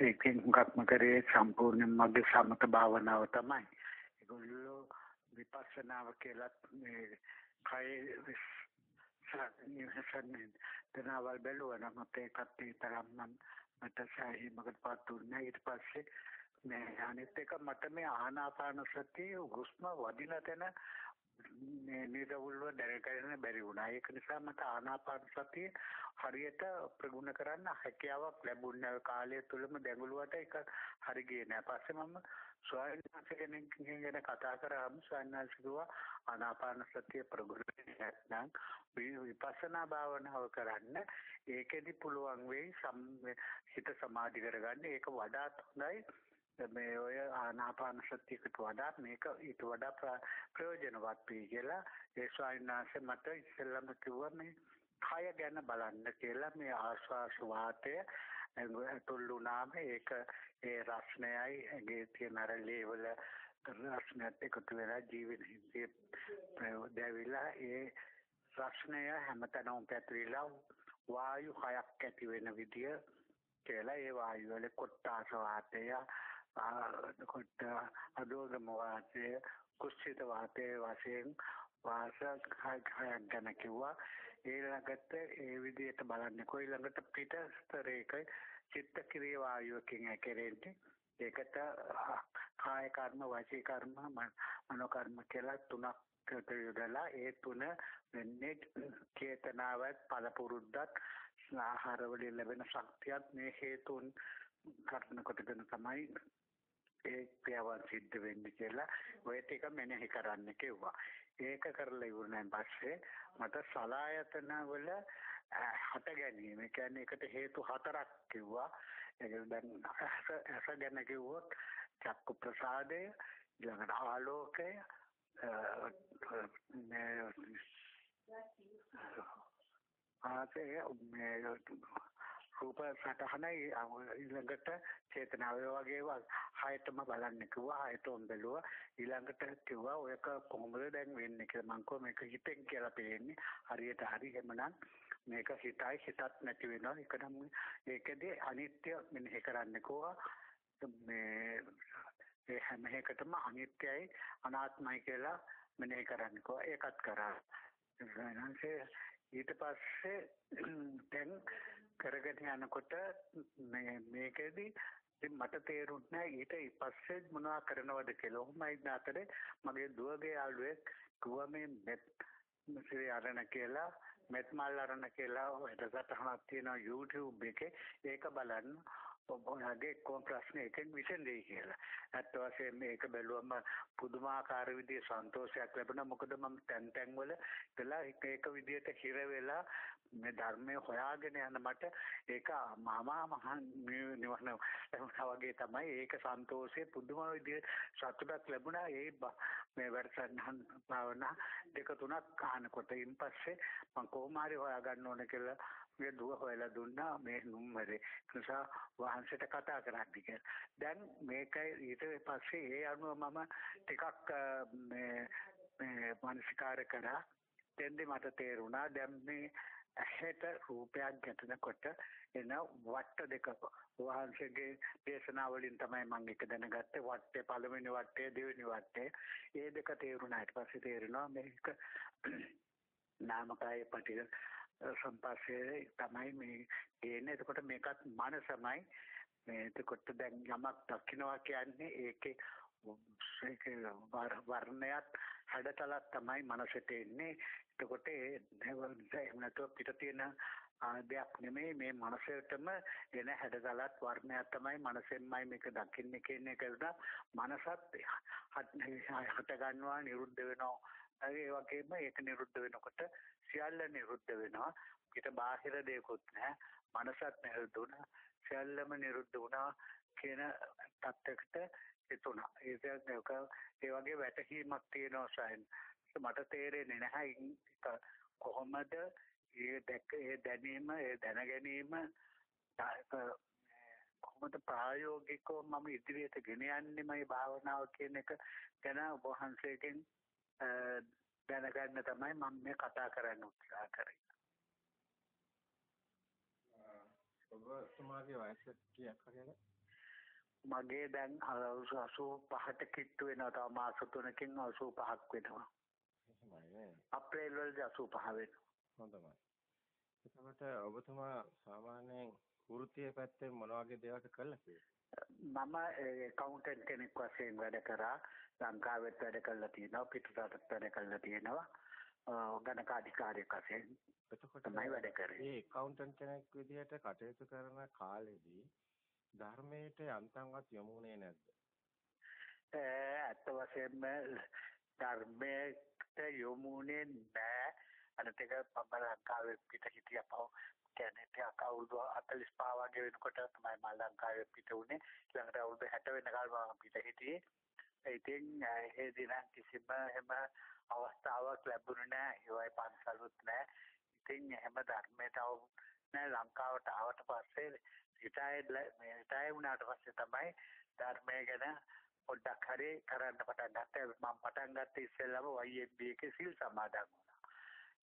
ඒකෙන් හුඟක්ම කරේ සම්පූර්ණයෙන් මගේ සමත භාවනාව තමයි. ඒගොල්ලෝ විපස්සනාව කියලා මේ කය සාධනීයසන්නේ දනාවල් බැලුවා නම් ඒකත් ඒ තරම් නම් මට සාහිමකට පාතුන්නේ ඊට පස්සේ මේ අනිත් එක මට මේ ආනාපාන සතිය හුස්ම වදින තැන මේ නිරවුල්ව දැනගන්න බැරි වුණා. ඒක නිසා මට ආනාපාන සතිය හරියට ප්‍රගුණ කරන්න හැකියාවක් ලැබුණේ නැහැ. කාලය තුලම දැඟලුවට ඒක හරි ගියේ නැහැ. පස්සේ මම ස්වාමීන් කෙනෙක්ගෙන් ගැන කතා කරාම ස්වාමීන් කිව්වා ආනාපාන සතිය ප්‍රගුණ නැත්නම් විපස්සනා භාවනාව කරන්න ඒකෙදි පුළුවන් වෙයි හිත සමාධි කරගන්න. ඒක වඩාත් හොඳයි. මේ ඔය ආනාපාන සතියකට වඩා මේක ඊට වඩා ප්‍රයෝජනවත් වෙයි කියලා ඒ ස්වාමීන් වහන්සේ මට ඉස්සෙල්ලම කිව්වා මේ කය ගැන බලන්න කියලා මේ ආශ්වාස වාතය තුල්ුණාම ඒක ඒ රස්නයයි ඇගේ තියෙන අර ලේවල රස්නයත් එකතු වෙලා ජීවන හිතේ දැවිලා ඒ රස්නය හැමතැනම පැතිරිලා වායු හයක් ඇති වෙන විදිය කියලා ඒ වායු වල කොට්ටාස වාතය කොට අදෝගම වාතය කුස්සිත වාතය වශයෙන් වාස කයක් ගැන කිව්වා. ඊළඟට ඒ විදිහට බලන්නේ කොයි ළඟට පිටස්තරයක චිත්ත ක්‍රියා වායුවකින් ඇකරෙන්නේ ඒකට කාය කර්ම වාචික කර්ම මනෝ කර්ම කියලා තුනක් යොදලා ඒ තුන වෙන්නේ චේතනාවත් පළපුරුද්දත් ආහාර වලින් ලැබෙන ශක්තියත් මේ හේතුන් කර්ණ කොටගෙන තමයි ඒ ක්‍රියාවන් සිද්ධ වෙන්නේ කියලා ඔය ටික මෙනෙහි කරන්න කිව්වා. ඒක කරලා ඉවරනන් පස්සේ මට සලායතන වල හට ගැනීම. ඒ කියන්නේ ඒකට හේතු හතරක් කිව්වා. ඒක දැන් ඇස ගැන කිව්වොත් චක්කු ප්‍රසාදය, ඊළඟට ආලෝකය, ආසේ මේ රූප සටහනයි ඊළඟට චේතනාව වගේ හයතම බලන්න කිව්වා හයතම බැලුවා. ඊළඟට කිව්වා ඔයක කොහොමද දැන් වෙන්නේ කියලා? මං කෝ මේක හිතෙන් කියලා පේන්නේ. හරියට හරි එමනම් මේක හිතයි හිතත් නැති වෙනවා. ඒක නම් ඒකදී අනිත්‍ය මෙනෙහි කරන්න කිව්වා. මේ ඒ හැම එකටම අනිත්‍යයි අනාත්මයි කියලා මෙනෙහි කරන්න කිව්වා. ඒකත් කරා. ඊට පස්සේ දැන් කරගෙන යනකොට මේ මේකෙදි ඉතින් මට තේරුන්නේ නැහැ. ඊට පස්සේ මොනවද කරනවද කියලා. ඔහොමයි නැතරේ මගේ දුවගේ යාළුවෙක් කිව්වා මේ මෙත් මෙසේ අරණ කියලා මෙත් මල් අරණ කියලා. වැඩසටහනක් තියෙනවා YouTube එකේ. ඒක බලන්න. ඔබගේ කොම් ප්‍රශ්න එකෙන් විසඳෙයි කියලා. ඇත්ත වශයෙන්ම මේක බැලුවම පුදුමාකාර විදිහේ සන්තෝෂයක් ලැබුණා. මොකද මම තැන් තැන් වල ඉතලා එක විදිහට හිර වෙලා මේ ධර්මය හොයාගෙන යන මට ඒක මාමා මහා නිවන ලැබුණා වගේ තමයි ඒක සන්තෝෂයේ පුදුම විදිහේ සතුටක් ලැබුණා. ඒ මේ වැඩසටහන් භාවනා දෙක තුනක් අහනකොට ඉන් පස්සේ මම කොහොම හරි හොයාගන්න ඕන කියලා මේ දුව හොයලා දුන්නා මේ නුම්බරේ. නිසා වහන්සේට කතා කරන්න කියලා. දැන් මේකයි ඊට පස්සේ ඒ අනුව මම ටිකක් මේ මේ මානසිකාර කරා. දෙන්නේ මට තේරුණා දැන් මේ ඇහැට රූපයක් ගැටෙනකොට එන වට දෙක වහන්සේගේ දේශනා වලින් තමයි මම එක දැනගත්තේ වටේ පළවෙනි වටේ දෙවෙනි වටේ ඒ දෙක තේරුණා ඊට පස්සේ තේරෙනවා මේක නාමකාය පටිල සම්පස්සේ තමයි මේ එන්නේ එතකොට මේකත් මනසමයි. මේ එතකොට දැන් යමක් දකින්නවා කියන්නේ ඒකේ ඒකේ වර්ණයක් හැඩතලක් තමයි මනසට එන්නේ. එතකොට ඒ එහෙම නැතුව පිට තියෙන දෙයක් නෙමෙයි. මේ මනසටම එන හැඩතලත් වර්ණයක් තමයි මනසෙන්මයි මේක දකින්නේ කියන එක මනසත් හට ගන්නවා නිරුද්ධ වෙනවා. ඒ වගේම ඒක නිරුද්ධ වෙනකොට සියල්ල නිරුද්ධ වෙනවා. ඊට බාහිර දෙයක්වත් නැහැ. මනසත් නිරුද්ධ වුණා. සියල්ලම නිරුද්ධ වුණා කියන තත්යකට එතුණා. ඒක ඒ වගේ වැටහීමක් තියෙනවා සයන්. මට තේරෙන්නේ නැහැ කොහොමද ඒ දැක ඒ දැනීම ඒ දැන ගැනීම කොහොමද ප්‍රායෝගිකව මම ඉදිරියට ගෙන යන්නේ මේ භාවනාව කියන එක ගැන ඔබ වහන්සේගෙන් දැනගන්න තමයි මම මේ කතා කරන්න උත්සාහ කරේ. ඔබතුමාගේ වයස කීයක් හරියද? මගේ දැන් 85ට කිට්ටු වෙනවා තව මාස 3කින් 85ක් වෙනවා. අප්‍රේල් වලදී 85 වෙනවා. හොඳයි එතකොට ඔබතුමා සාමාන්‍යයෙන් වෘත්තීය පැත්තෙන් මොන වගේ දේවල් කළා මම ඇකවුන්ටන්ට් කෙනෙක් වශයෙන් වැඩ කරා ලංකාවෙත් වැඩ කළා තියෙනවා පිටරටත් වැඩ කළා තියෙනවා ගණකාධිකාරියෙක් වශයෙන් එතකොට තමයි වැඩ කරේ. මේ ඇකවුන්ටන්ට් කෙනෙක් විදිහට කටයුතු කරන කාලෙදී ධර්මයට යන්තම්වත් යමුනේ නැද්ද? ඇත්ත වශයෙන්ම ධර්මයට යොමුනේ නැහැ. අනිත් එක මම ලංකාවේ පිට හිටියපව කියන්නේ ටිකක් අවුරුදු 45 වගේ වෙනකොට තමයි මම ලංකාවේ පිට උනේ. ඊළඟට අවුරුදු 60 වෙනකල් මම පිට හිටියේ. ඉතින් ඒ දින කිසිම එහෙම අවස්ථාවක් ලැබුණේ නැහැ. ඒවයි පන්සලුත් නැහැ. ඉතින් එහෙම ධර්මයට නෑ ලංකාවට ආවට පස්සේ රිටයර්ඩ් මේ රිටයර් වුණාට පස්සේ තමයි ධර්මය ගැන පොඩ්ඩක් හරි කරන්න පටන් ගත්තේ. මම පටන් ගත්තේ ඉස්සෙල්ලාම YMB එකේ සිල් සමාදන්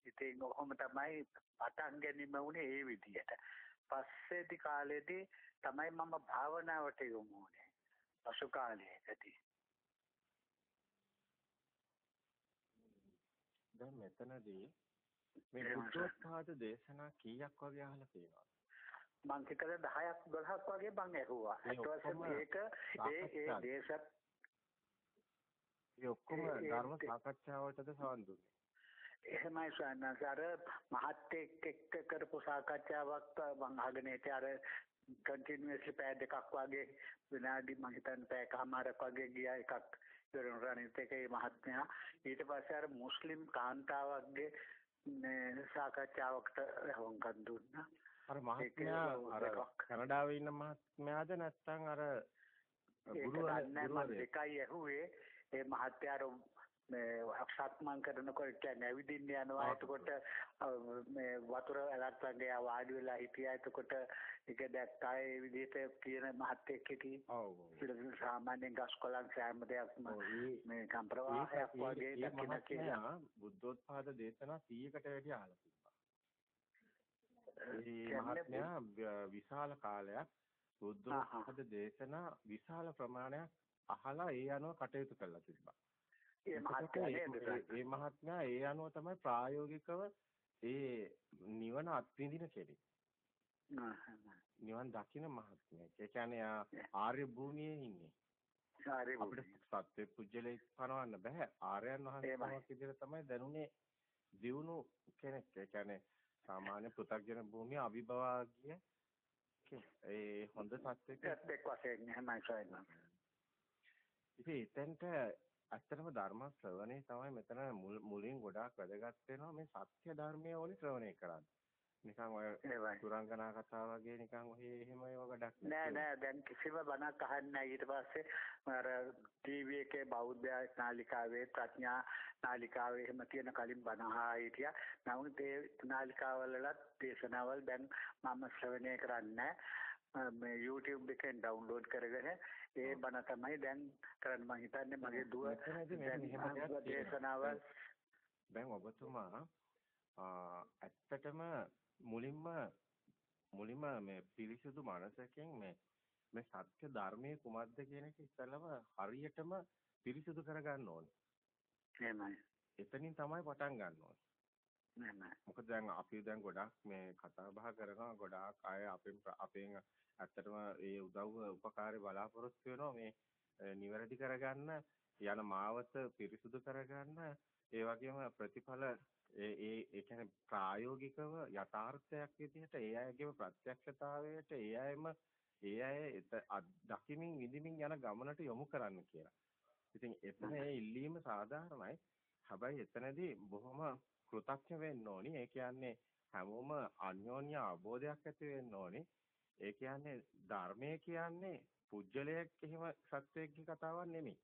ඉතින් ඔහොම තමයි පටන් ගැනීම වුණේ ඒ විදිහට. පස්සේදී කාලෙදී තමයි මම භාවනාවට යොමු වුණේ. පසු කාලයකදී. දැන් මෙතනදී මේ බුද්ධෝත්පාද දේශනා කීයක් වගේ අහලා තියෙනවද? මං හිතලා 10ක් 12ක් වගේ මං ඇහුවා. ඒත් වශයෙන් ඒක ඒ ඒ දේශත් ඒ ඔක්කොම ධර්ම සාකච්ඡාවටද දුන්නේ. එහෙමයි සන්නස අර මහත් එක්ක කරපු සාකච්ඡාවක් මම අහගෙන හිටියේ අර කන්ටිනියස්ලි පැය දෙකක් වගේ විනාඩි මම හිතන්නේ පැයකමාරක් වගේ ගියා එකක් ඉවරන අනිත් එකේ මහත්මයා. ඊට පස්සේ අර මුස්ලිම් කාන්තාවක්ගේ මේ සාකච්ඡාවකට වංකම් දුන්නා. අර මහත්මයා අර කැනඩාවේ ඉන්න මහත්මයාද නැත්නම් අර ගුරුවරයා දෙකයි ඇහුවේ. ඒ මහත්යාර මේ සක්මන් කරනකොට කියන්නේ ඇවිදින්න යනවා. එතකොට මේ වතුර ඇලක් වගේ වාඩි වෙලා හිටියා. එතකොට ඒක දැක්කා. ඒ විදිහට කියන මහත්ෙක් හිටි ඔව් සාමාන්‍යයෙන් ගස් කොළන් සෑම දෙයක්ම මේ කම්ප්‍රවාහයක් වගේ දකින්න කියලා. බුද්ධෝත්පාද දේශනා 100කට වැඩි අහලා තිබ්බා ඒ මහත්මයා විශාල කාලයක් බුද්ධෝත්පාද දේශනා විශාල ප්‍රමාණයක් අහලා ඒ අනුව කටයුතු කරලා තිබ්බා ඒ මහත්මයා ඒ අනුව තමයි ප්‍රායෝගිකව ඒ නිවන අත්විඳින කෙනෙක්. නිවන් දකින මහත්මයෙක්. ඒ කියන්නේ ආර්ය භූමියේ ඉන්නේ. ආර්ය අපිට සත්‍ය පුජ්‍යලේ පනවන්න බෑ. ආර්යයන් වහන්සේවක් විදිහට තමයි දැනුනේ දියුණු කෙනෙක්. ඒ කියන්නේ සාමාන්‍ය පෘථග්ජන භූමිය අවිභවාගිය ඒ හොඳ සත්‍යයක් එක් වශයෙන් එහෙමයි සයින්. ඉතින් එතෙන්ට ඇත්තටම ධර්ම ශ්‍රවණේ තමයි මෙතන මුලින් ගොඩාක් වැදගත් වෙනවා මේ සත්‍ය ධර්මයේ ඕනි ශ්‍රවණය කරන්න. නිකන් ඔය සුරංගනා කතා වගේ නිකන් ඔහේ එහෙම ඒවා ගොඩක් නෑ නෑ. දැන් කිසිම බණක් අහන්නේ ඊට පස්සේ අර ටීවී එකේ බෞද්ධ නාලිකාවේ ප්‍රඥා නාලිකාවේ එහෙම තියෙන කලින් බණ අහා හිටියා. නමුත් ඒ නාලිකාවලලත් දේශනාවල් දැන් මම ශ්‍රවණය කරන්නේ මේ YouTube එකෙන් ඩවුන්ලෝඩ් කරගෙන ඒ බණ තමයි දැන් කරන්න මම හිතන්නේ මගේ දුව දැන් දේශනාවල් දැන් ඔබතුමා ඇත්තටම මුලින්ම මුලින්ම මේ පිරිසිදු මනසකින් මේ මේ සත්‍ය ධර්මයේ කුමක්ද කියන එක ඉස්සෙල්ලම හරියටම පිරිසිදු කරගන්න ඕනේ. එහෙමයි. එතනින් තමයි පටන් ගන්න ඕනේ. එහෙමයි. මොකද දැන් අපි දැන් ගොඩක් මේ කතා බහ කරනවා ගොඩාක් අය අපෙන් අපෙන් ඇත්තටම ඒ උදව්ව උපකාරය බලාපොරොත්තු වෙනවා මේ නිවැරදි කරගන්න යන මාවත පිරිසුදු කරගන්න ඒ වගේම ප්‍රතිඵල ඒ ඒ ඒ කියන්නේ ප්‍රායෝගිකව යථාර්ථයක් විදිහට ඒ අයගේම ප්‍රත්‍යක්ෂතාවයට ඒ අයම ඒ අය දකිමින් විඳිමින් යන ගමනට යොමු කරන්න කියලා. ඉතින් එතන ඒ ඉල්ලීම සාධාරණයි. හැබැයි එතනදී බොහොම කෘතඥ වෙන්න ඕනි. ඒ කියන්නේ හැමෝම අන්‍යෝන්‍ය අවබෝධයක් ඇති වෙන්න ඕනි. ඒ කියන්නේ ධර්මය කියන්නේ පුජ්‍යලයක් එහෙම සත්‍යයක්ගේ කතාවක් නෙමෙයි.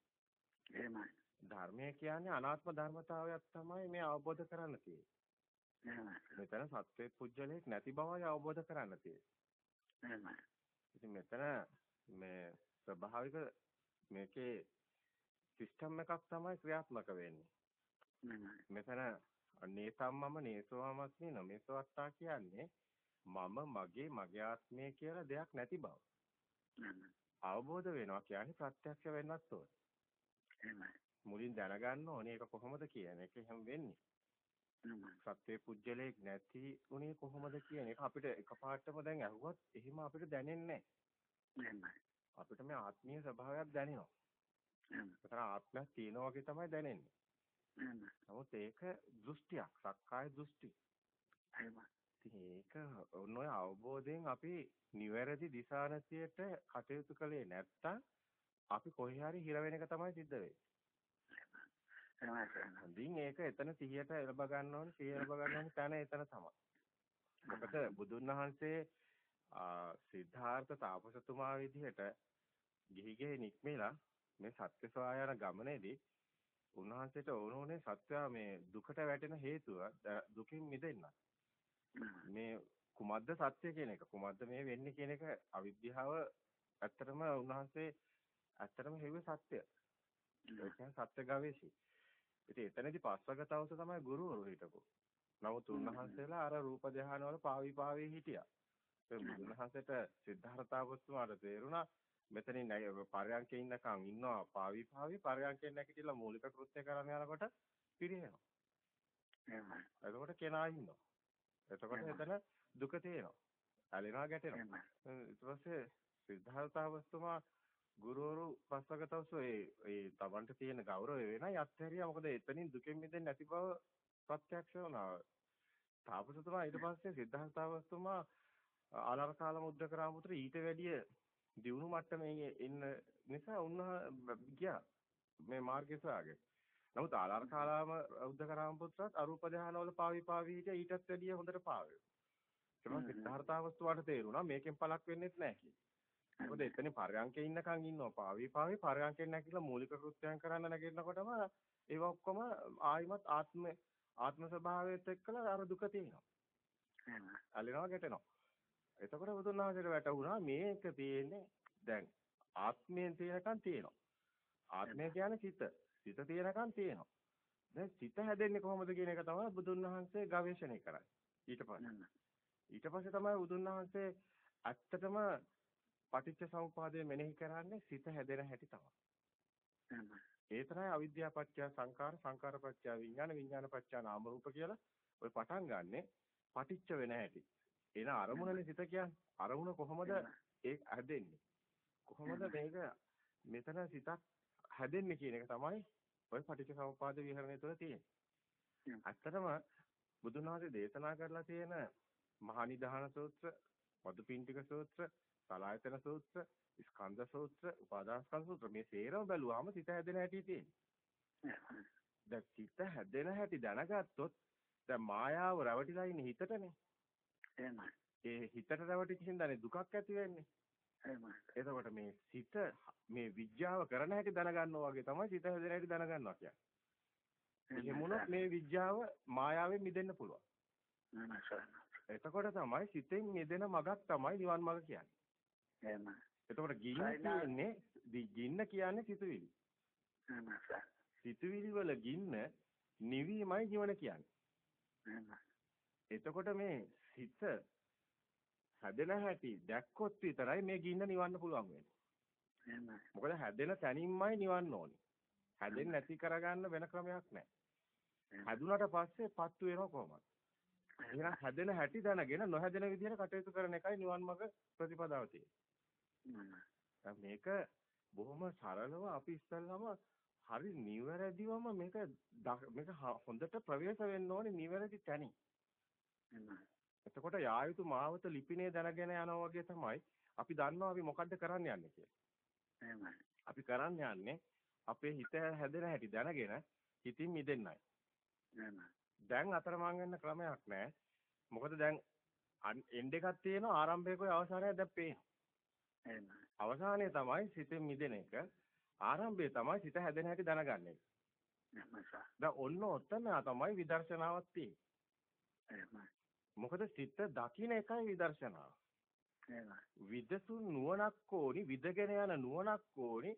එහෙමයි. ධර්මය කියන්නේ අනාත්ම ධර්මතාවයක් තමයි මේ අවබෝධ කරන්න තියෙන්නේ. මෙතන සත්‍ය පුජ්‍යලයක් නැති බවයි අවබෝධ කරන්න තියෙන්නේ. ඉතින් මෙතන මේ ස්වභාවික මේකේ සිස්ටම් එකක් තමයි ක්‍රියාත්මක වෙන්නේ. මෙතන නේතම්මම නේසෝමස්මි නමේසවත්තා කියන්නේ මම මගේ මගේ ආත්මය කියලා දෙයක් නැති බව. අවබෝධ වෙනවා කියන්නේ ප්‍රත්‍යක්ෂ වෙන්නත් ඕන. මුලින් දැනගන්න ඕනේ ඒක කොහොමද කියන එක එහෙම වෙන්නේ. සත්‍ය පුජ්‍යලයක් නැති උනේ කොහොමද කියන එක අපිට එකපාරටම දැන් අහුවත් එහෙම අපිට දැනෙන්නේ. අපිට මේ ආත්මීය ස්වභාවයක් දැනෙනවා. ඒතර ආත්මයක් තියෙනවා වගේ තමයි දැනෙන්නේ. නමුත් ඒක දෘෂ්ටියක්, සක්කාය දෘෂ්ටි. ඒක ඔන්න ඔය අවබෝධයෙන් අපි නිවැරදි දිශානතියට කටයුතු කළේ නැත්තම් අපි කොහේ හරි හිර වෙන එක තමයි සිද්ධ වෙන්නේ. හොඳින් ඒක එතන සිහියට එළඹ ගන්න ඕනේ, සිහිය එළඹ ගන්න ඕනේ තැන එතන තමයි. මොකද බුදුන් වහන්සේ සිද්ධාර්ථ තාපසතුමා විදිහට ගිහිගේ නික්මෙලා මේ සත්‍ය සොයා යන ගමනේදී උන්වහන්සේට ඕනෝනේ සත්‍ය මේ දුකට වැටෙන හේතුව දුකින් මිදෙන්න. මේ කුමද්ද සත්‍ය කියන එක කුමද්ද මේ වෙන්නේ කියන එක අවිද්‍යාව ඇත්තටම උන්වහන්සේ ඇත්තටම හෙව්වේ සත්‍ය. ඒ කියන්නේ සත්‍ය ගවේෂී. ඉතින් එතනදී පස්වගතවස තමයි ගුරුවරු හිටපො. නමුත් උන්වහන්සේලා අර රූප ධානය වල පාවි පාවි හිටියා. ඒ උන්වහන්සේට සිද්ධාර්ථාවස්තුමාට තේරුණා මෙතනින් පරයන්කේ ඉන්නකම් ඉන්නවා පාවි පාවි පරයන්කෙන් නැගිටලා මූලික කෘත්‍ය කරන්න යනකොට පිරිනවනවා. එහෙමයි. එතකොට කෙනා ඉන්නවා. එතකොට එතන දුක තියෙනවා. ඇලෙනවා ගැටෙනවා. ඊට පස්සේ සිද්ධාර්ථාවස්තුමා ගුරුවරු පස්සකටවස ඒ ඒ Tamanට තියෙන ගෞරවය වෙනයි අත්හැරියා මොකද එතනින් දුකෙන් මිදෙන්නේ නැති බව ප්‍රත්‍යක්ෂ වුණා. තාපසතුමා ඊට පස්සේ සිද්ධාර්ථාවස්තුමා ආලරකාල මුද්දකරාමුතර ඊට වැඩිය දියුණු මට්ටමේ ඉන්න නිසා උන්වහ ගියා මේ මාර්ගය සොයාගෙන. නමුත් ආලාරකාලාම උද්දකරාම පුත්‍රත් අරූප ධානවල පාවි පාවි හිටිය ඊටත් වැඩිය හොඳට පාවෙ. ඒක සිද්ධාර්ථාවස්තුවාට තේරුණා මේකෙන් පළක් වෙන්නේත් නැහැ කියලා. මොකද එතන පරයන්කේ ඉන්නකන් ඉන්නවා පාවි පාවි පරයන්කෙන් නැගිටලා මූලික කෘත්‍යයන් කරන්න නැගිටිනකොටම ඒව ඔක්කොම ආයිමත් ආත්ම ආත්ම ස්වභාවයත් එක්කලා අර දුක තියෙනවා. ඇලෙනවා ගැටෙනවා. එතකොට බුදුන් වහන්සේට වැටහුණා මේක තියෙන්නේ දැන් ආත්මයෙන් තියෙනකන් තියෙනවා. ආත්මය කියන්නේ සිත. සිත තියෙනකන් තියෙනවා. දැන් සිත හැදෙන්නේ කොහොමද කියන එක තමයි බුදුන් වහන්සේ ගවේෂණය කරන්නේ. ඊට පස්සේ. ඊට පස්සේ තමයි බුදුන් වහන්සේ ඇත්තටම පටිච්ච සමුපාදය මෙනෙහි කරන්නේ සිත හැදෙන හැටි තමයි. ඒ තමයි අවිද්‍යාව පත්‍ය සංකාර සංකාර පත්‍ය විඥාන විඥාන පත්‍ය නාම රූප කියලා ඔය පටන් ගන්නෙ පටිච්ච වෙන හැටි. එන අරමුණනේ සිත කියන්නේ. අරමුණ කොහොමද ඒ හැදෙන්නේ? කොහොමද මේක මෙතන සිතක් හැදෙන්නේ කියන එක තමයි ඔය පටිච්ච සමුපාද විහරණය තුළ තියෙන්නේ. ඇත්තටම බුදුන් වහන්සේ දේශනා කරලා තියෙන මහා නිධාන සූත්‍ර, මදුපිණ්ඩික සූත්‍ර, සලායතන සූත්‍ර, ස්කන්ධ සූත්‍ර, උපාදානස්කන්ධ සූත්‍ර මේ සේරම බැලුවාම සිත හැදෙන හැටි තියෙන්නේ. දැන් සිත හැදෙන හැටි දැනගත්තොත් දැන් මායාව රැවටිලා ඉන්නේ හිතටනේ. එහෙමයි. ඒ හිතට රැවටිච්ච හින්දානේ දුකක් ඇති වෙන්නේ. එහෙමයි. එතකොට මේ සිත මේ විද්‍යාව කරන හැටි දැනගන්නවා වගේ තමයි සිත හැදෙන හැටි දැනගන්නවා කියන්නේ. එහෙමුණොත් මේ විද්‍යාව මායාවෙන් මිදෙන්න පුළුවන්. එතකොට තමයි සිතෙන් මිදෙන මගක් තමයි නිවන් මඟ කියන්නේ. එහෙමයි. එතකොට ගින්න කියන්නේ ගින්න කියන්නේ සිතුවිලි. එහෙමයි. සිතුවිලි වල ගින්න නිවීමයි ජීවන කියන්නේ. එහෙමයි. එතකොට මේ සිත හැදෙන හැටි දැක්කොත් විතරයි මේ ගින්න නිවන්න පුළුවන් වෙන්නේ. මොකද හැදෙන තැනින්මයි නිවන්න ඕනේ. හැදෙන්නේ නැති කරගන්න වෙන ක්‍රමයක් නැහැ. හැදුනට පස්සේ පත්තු වෙනව කොහොමද? එහෙනම් හැදෙන හැටි දැනගෙන නොහැදෙන විදිහට කටයුතු කරන එකයි නිවන් මඟ ප්‍රතිපදාව තියෙන්නේ. මේක බොහොම සරලව අපි ඉස්සල්ලාම හරි නිවැරදිවම මේක මේක හොඳට ප්‍රවේශ වෙන්න ඕනේ නිවැරදි තැනින්. එතකොට යා යුතු මාවත ලිපිනේ දැනගෙන යනවා වගේ තමයි අපි දන්නවා අපි මොකද්ද කරන්න යන්නේ කියලා. අපි කරන්න යන්නේ අපේ හිත හැදෙන හැටි දැනගෙන හිතින් මිදෙන්නයි. දැන් අතරමං වෙන්න ක්‍රමයක් නැහැ. මොකද දැන් එන්ඩ් එකක් තියෙනවා ආරම්භයකෝ අවසානයක් දැන් පේනවා. අවසානයේ තමයි සිතෙන් මිදෙන එක. ආරම්භය තමයි සිත හැදෙන හැටි දැනගන්න. දැන් ඔන්න ඔතන තමයි විදර්ශනාවක් තියෙන්නේ. මොකද සිත දකින්න එකයි විදර්ශනාව. විදසුන් නුවණක් ඕනි විදගෙන යන නුවණක් ඕනි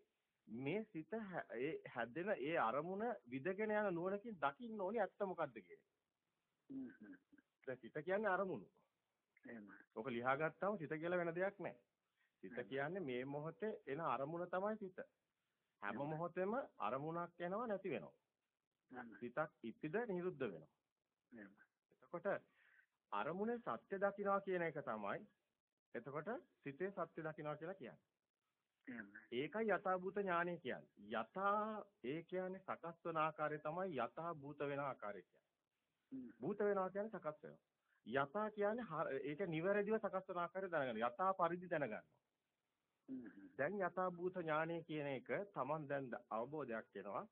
මේ සිත හැදෙන ඒ අරමුණ විදගෙන යන නුවණකින් දකින්න ඕනි ඇත්ත මොකද්ද කියන්නේ. දැන් සිත කියන්නේ අරමුණු. එහෙමයි. ඔක ලියා ගත්තාම සිත කියලා වෙන දෙයක් නැහැ. සිත කියන්නේ මේ මොහොතේ එන අරමුණ තමයි සිත. හැම මොහොතෙම අරමුණක් එනවා නැති වෙනවා. සිතක් ඉපිද නිරුද්ධ වෙනවා. එතකොට අරමුණේ සත්‍ය දකින්නවා කියන එක තමයි එතකොට සිතේ සත්‍ය දකින්නවා කියලා කියන්නේ. ඒකයි යථාභූත ඥානය කියන්නේ. යථා ඒ කියන්නේ සකස් වන ආකාරය තමයි යථා භූත වෙන ආකාරය කියන්නේ. භූත වෙනවා කියන්නේ සකස් වෙනවා. යථා කියන්නේ ඒක නිවැරදිව සකස් වන ආකාරය දැනගන්න. යථා පරිදි දැනගන්නවා. දැන් යථා භූත ඥානය කියන එක Taman දැන් අවබෝධයක් වෙනවා.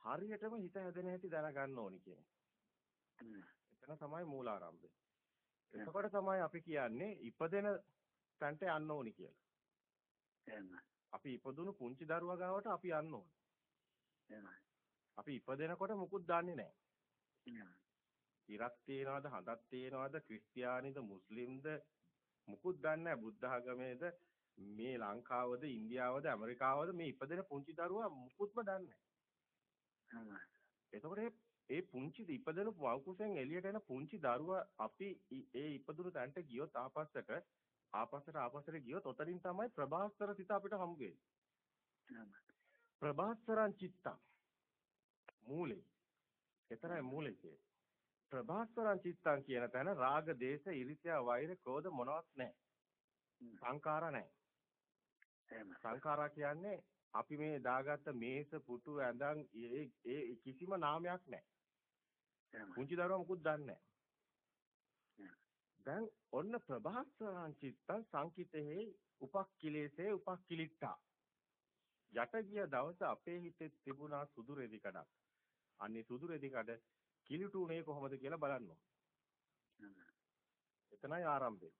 හරියටම හිත හැදෙන හැටි දැනගන්න ඕනි කියන එතන තමයි මූලාරම්භය. එතකොට තමයි අපි කියන්නේ ඉපදෙන තැනට යන්න ඕනි කියලා. අපි ඉපදුණු පුංචි දරුවා ගාවට අපි යන්න ඕනේ. අපි ඉපදෙනකොට මුකුත් දන්නේ නැහැ. ඉරක් තියනවාද හඳක් තියනවාද ක්‍රිස්තියානිද මුස්ලිම්ද මුකුත් දන්නේ නැහැ බුද්ධ ආගමේද මේ ලංකාවද ඉන්දියාවද ඇමරිකාවද මේ ඉපදෙන පුංචි දරුවා මුකුත්ම දන්නේ නැහැ. එතකොට ඒ පුංචි ඉපදෙන වකුසෙන් එළියට එන පුංචි දරුවා අපි ඒ ඉපදුණු තැනට ගියොත් ආපස්සට ආපස්සට ආපස්සට ගියොත් ඔතනින් තමයි ප්‍රභාස්තර සිත අපිට හම්බ වෙන්නේ. ප්‍රභාස්තරං චිත්තං මූලේ. එතරම් මූලේ කියේ. ප්‍රභාස්තරං චිත්තං කියන තැන රාග, දේශ, ඊර්ෂ්‍යා, වෛර, ක්‍රෝධ මොනවත් නැහැ. සංඛාර නැහැ. සංඛාරා කියන්නේ අපි මේ දාගත්ත මේස පුටු ඇඳන් ඒ කිසිම නාමයක් නැහැ. පුංචි දරුවා මුකුත් දන්නේ දැන් ඔන්න ප්‍රභාස්වරං චිත්තං සංකිතේ උපක්ඛිලේසේ උපක්ඛිලිට්ඨා. යට ගිය දවස අපේ හිතේ තිබුණා සුදු රෙදි කඩක්. අන්නේ සුදු රෙදි කඩ කිලිටුනේ කොහොමද කියලා බලන්න එතනයි ආරම්භය.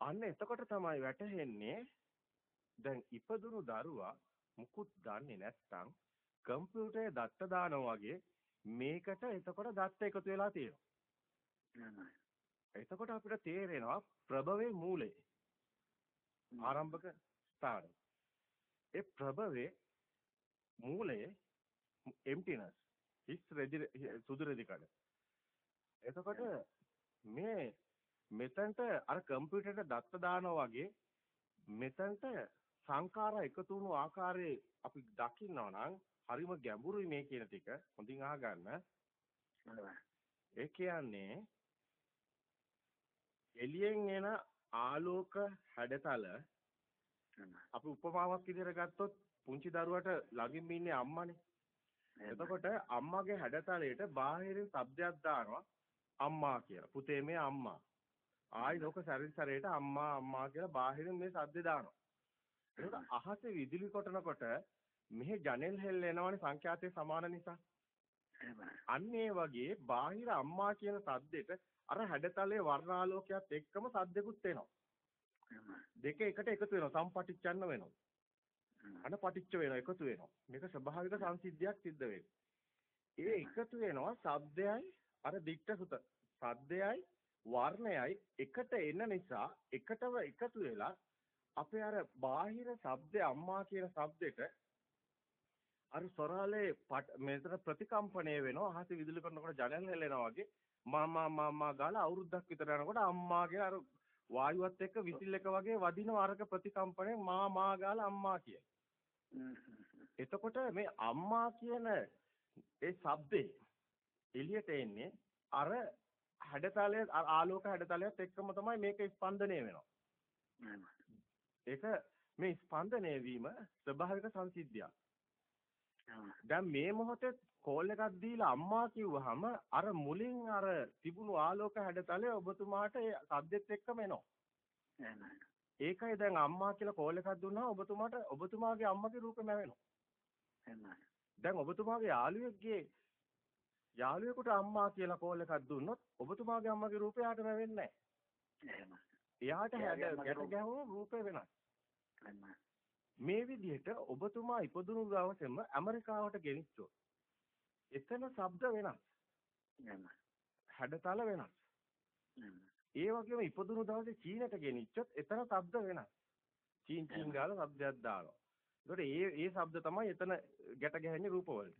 අන්න එතකොට තමයි වැටහෙන්නේ දැන් ඉපදුණු දරුවා මුකුත් දන්නේ නැත්නම් කම්පියුටරේ දත්ත දානවා වගේ මේකට එතකොට දත්ත එකතු වෙලා තියෙනවා. එතකොට අපිට තේරෙනවා ප්‍රභවයේ මූලය. ආරම්භක ස්ථාන. ඒ ප්‍රභවයේ මූලය emptiness. හිස් රෙදි සුදු රෙදි කඩ. එතකොට මේ මෙතනට අර කම්පියුටරේට දත්ත දානවා වගේ මෙතනට සංඛාර එකතු වුණු ආකාරයේ අපි දකින්නවා නම් හරිම ගැඹුරුයි මේ කියන ටික. හොඳින් අහගන්න. ඒ කියන්නේ එළියෙන් එන ආලෝක හැඩතල අපි උපමාවක් විදිහට ගත්තොත් පුංචි දරුවට ළඟින්ම ඉන්නේ අම්මානේ. එතකොට අම්මාගේ හැඩතලයට බාහිරින් શબ્දයක් දානවා අම්මා කියලා. පුතේ මේ අම්මා. ආයි ලෝක සැරිසරේට අම්මා අම්මා කියලා බාහිරින් මේ શબ્ද දානවා. ඒක අහසේ විදුලි කොටනකොට මෙහි ජනෙල් හෙල් එනවනේ සංඛ්‍යාතයේ සමාන නිසා. අන්න ඒ වගේ බාහිර අම්මා කියන සද්දෙට අර හැඩතලයේ වර්ණාලෝකයක් එක්කම සද්දෙකුත් එනවා. දෙක එකට එකතු වෙනවා සම්පටිච්ඡන්න වෙනවා. අන පටිච්ච වෙනවා එකතු වෙනවා. මේක ස්වභාවික සංසිද්ධියක් සිද්ධ වෙන්නේ. ඒ එකතු වෙනවා ශබ්දයයි අර දික්ක සුත. ශබ්දයයි වර්ණයයි එකට එන නිසා එකටම එකතු වෙලා අපේ අර බාහිර ශබ්දේ අම්මා කියන ශබ්දෙට අර සොරාලේ මෙතන ප්‍රතිකම්පණය වෙනවා අහස විදුලි කරනකොට ජනල් හෙලෙනවා වගේ මාමා මාමා ගාලා අවුරුද්දක් විතර යනකොට අම්මා කියන අර වායුවත් එක්ක විසිල් එක වගේ වදිනවා අරක ප්‍රතිකම්පණය මා මා ගාලා අම්මා කිය. එතකොට මේ අම්මා කියන ඒ ශබ්දේ එළියට එන්නේ අර හැඩතලයේ ආලෝක හැඩතලයත් එක්කම තමයි මේක ස්පන්දනය වෙනවා. ඒක මේ ස්පන්දනය වීම ස්වභාවික සංසිද්ධියක්. දැන් මේ මොහොතේ කෝල් එකක් දීලා අම්මා කිව්වහම අර මුලින් අර තිබුණු ආලෝක හැඩතලය ඔබතුමාට ඒ සද්දෙත් එක්කම එනවා. ඒකයි දැන් අම්මා කියලා කෝල් එකක් දුන්නා ඔබතුමාට ඔබතුමාගේ අම්මගේ රූපෙම වෙනවා. දැන් ඔබතුමාගේ යාළුවෙක්ගේ යාළුවෙකුට අම්මා කියලා කෝල් එකක් දුන්නොත් ඔබතුමාගේ අම්මගේ රූපය යාට වෙන්නේ නැහැ. එයාට හැඩ ගැට ගැහුණු රූපේ වෙනස්. මේ විදිහට ඔබතුමා ඉපදුණු දවසේම ඇමරිකාවට ගෙනිච්චොත් එතන ශබ්ද වෙනස්. හැඩතල වෙනස්. ඒ වගේම ඉපදුණු දවසේ චීනට ගෙනිච්චොත් එතන ශබ්ද වෙනස්. චීන් චීන් ගාලා ශබ්දයක් දානවා. ඒකට ඒ ඒ ශබ්ද තමයි එතන ගැට ගැහෙන්නේ රූපවලට.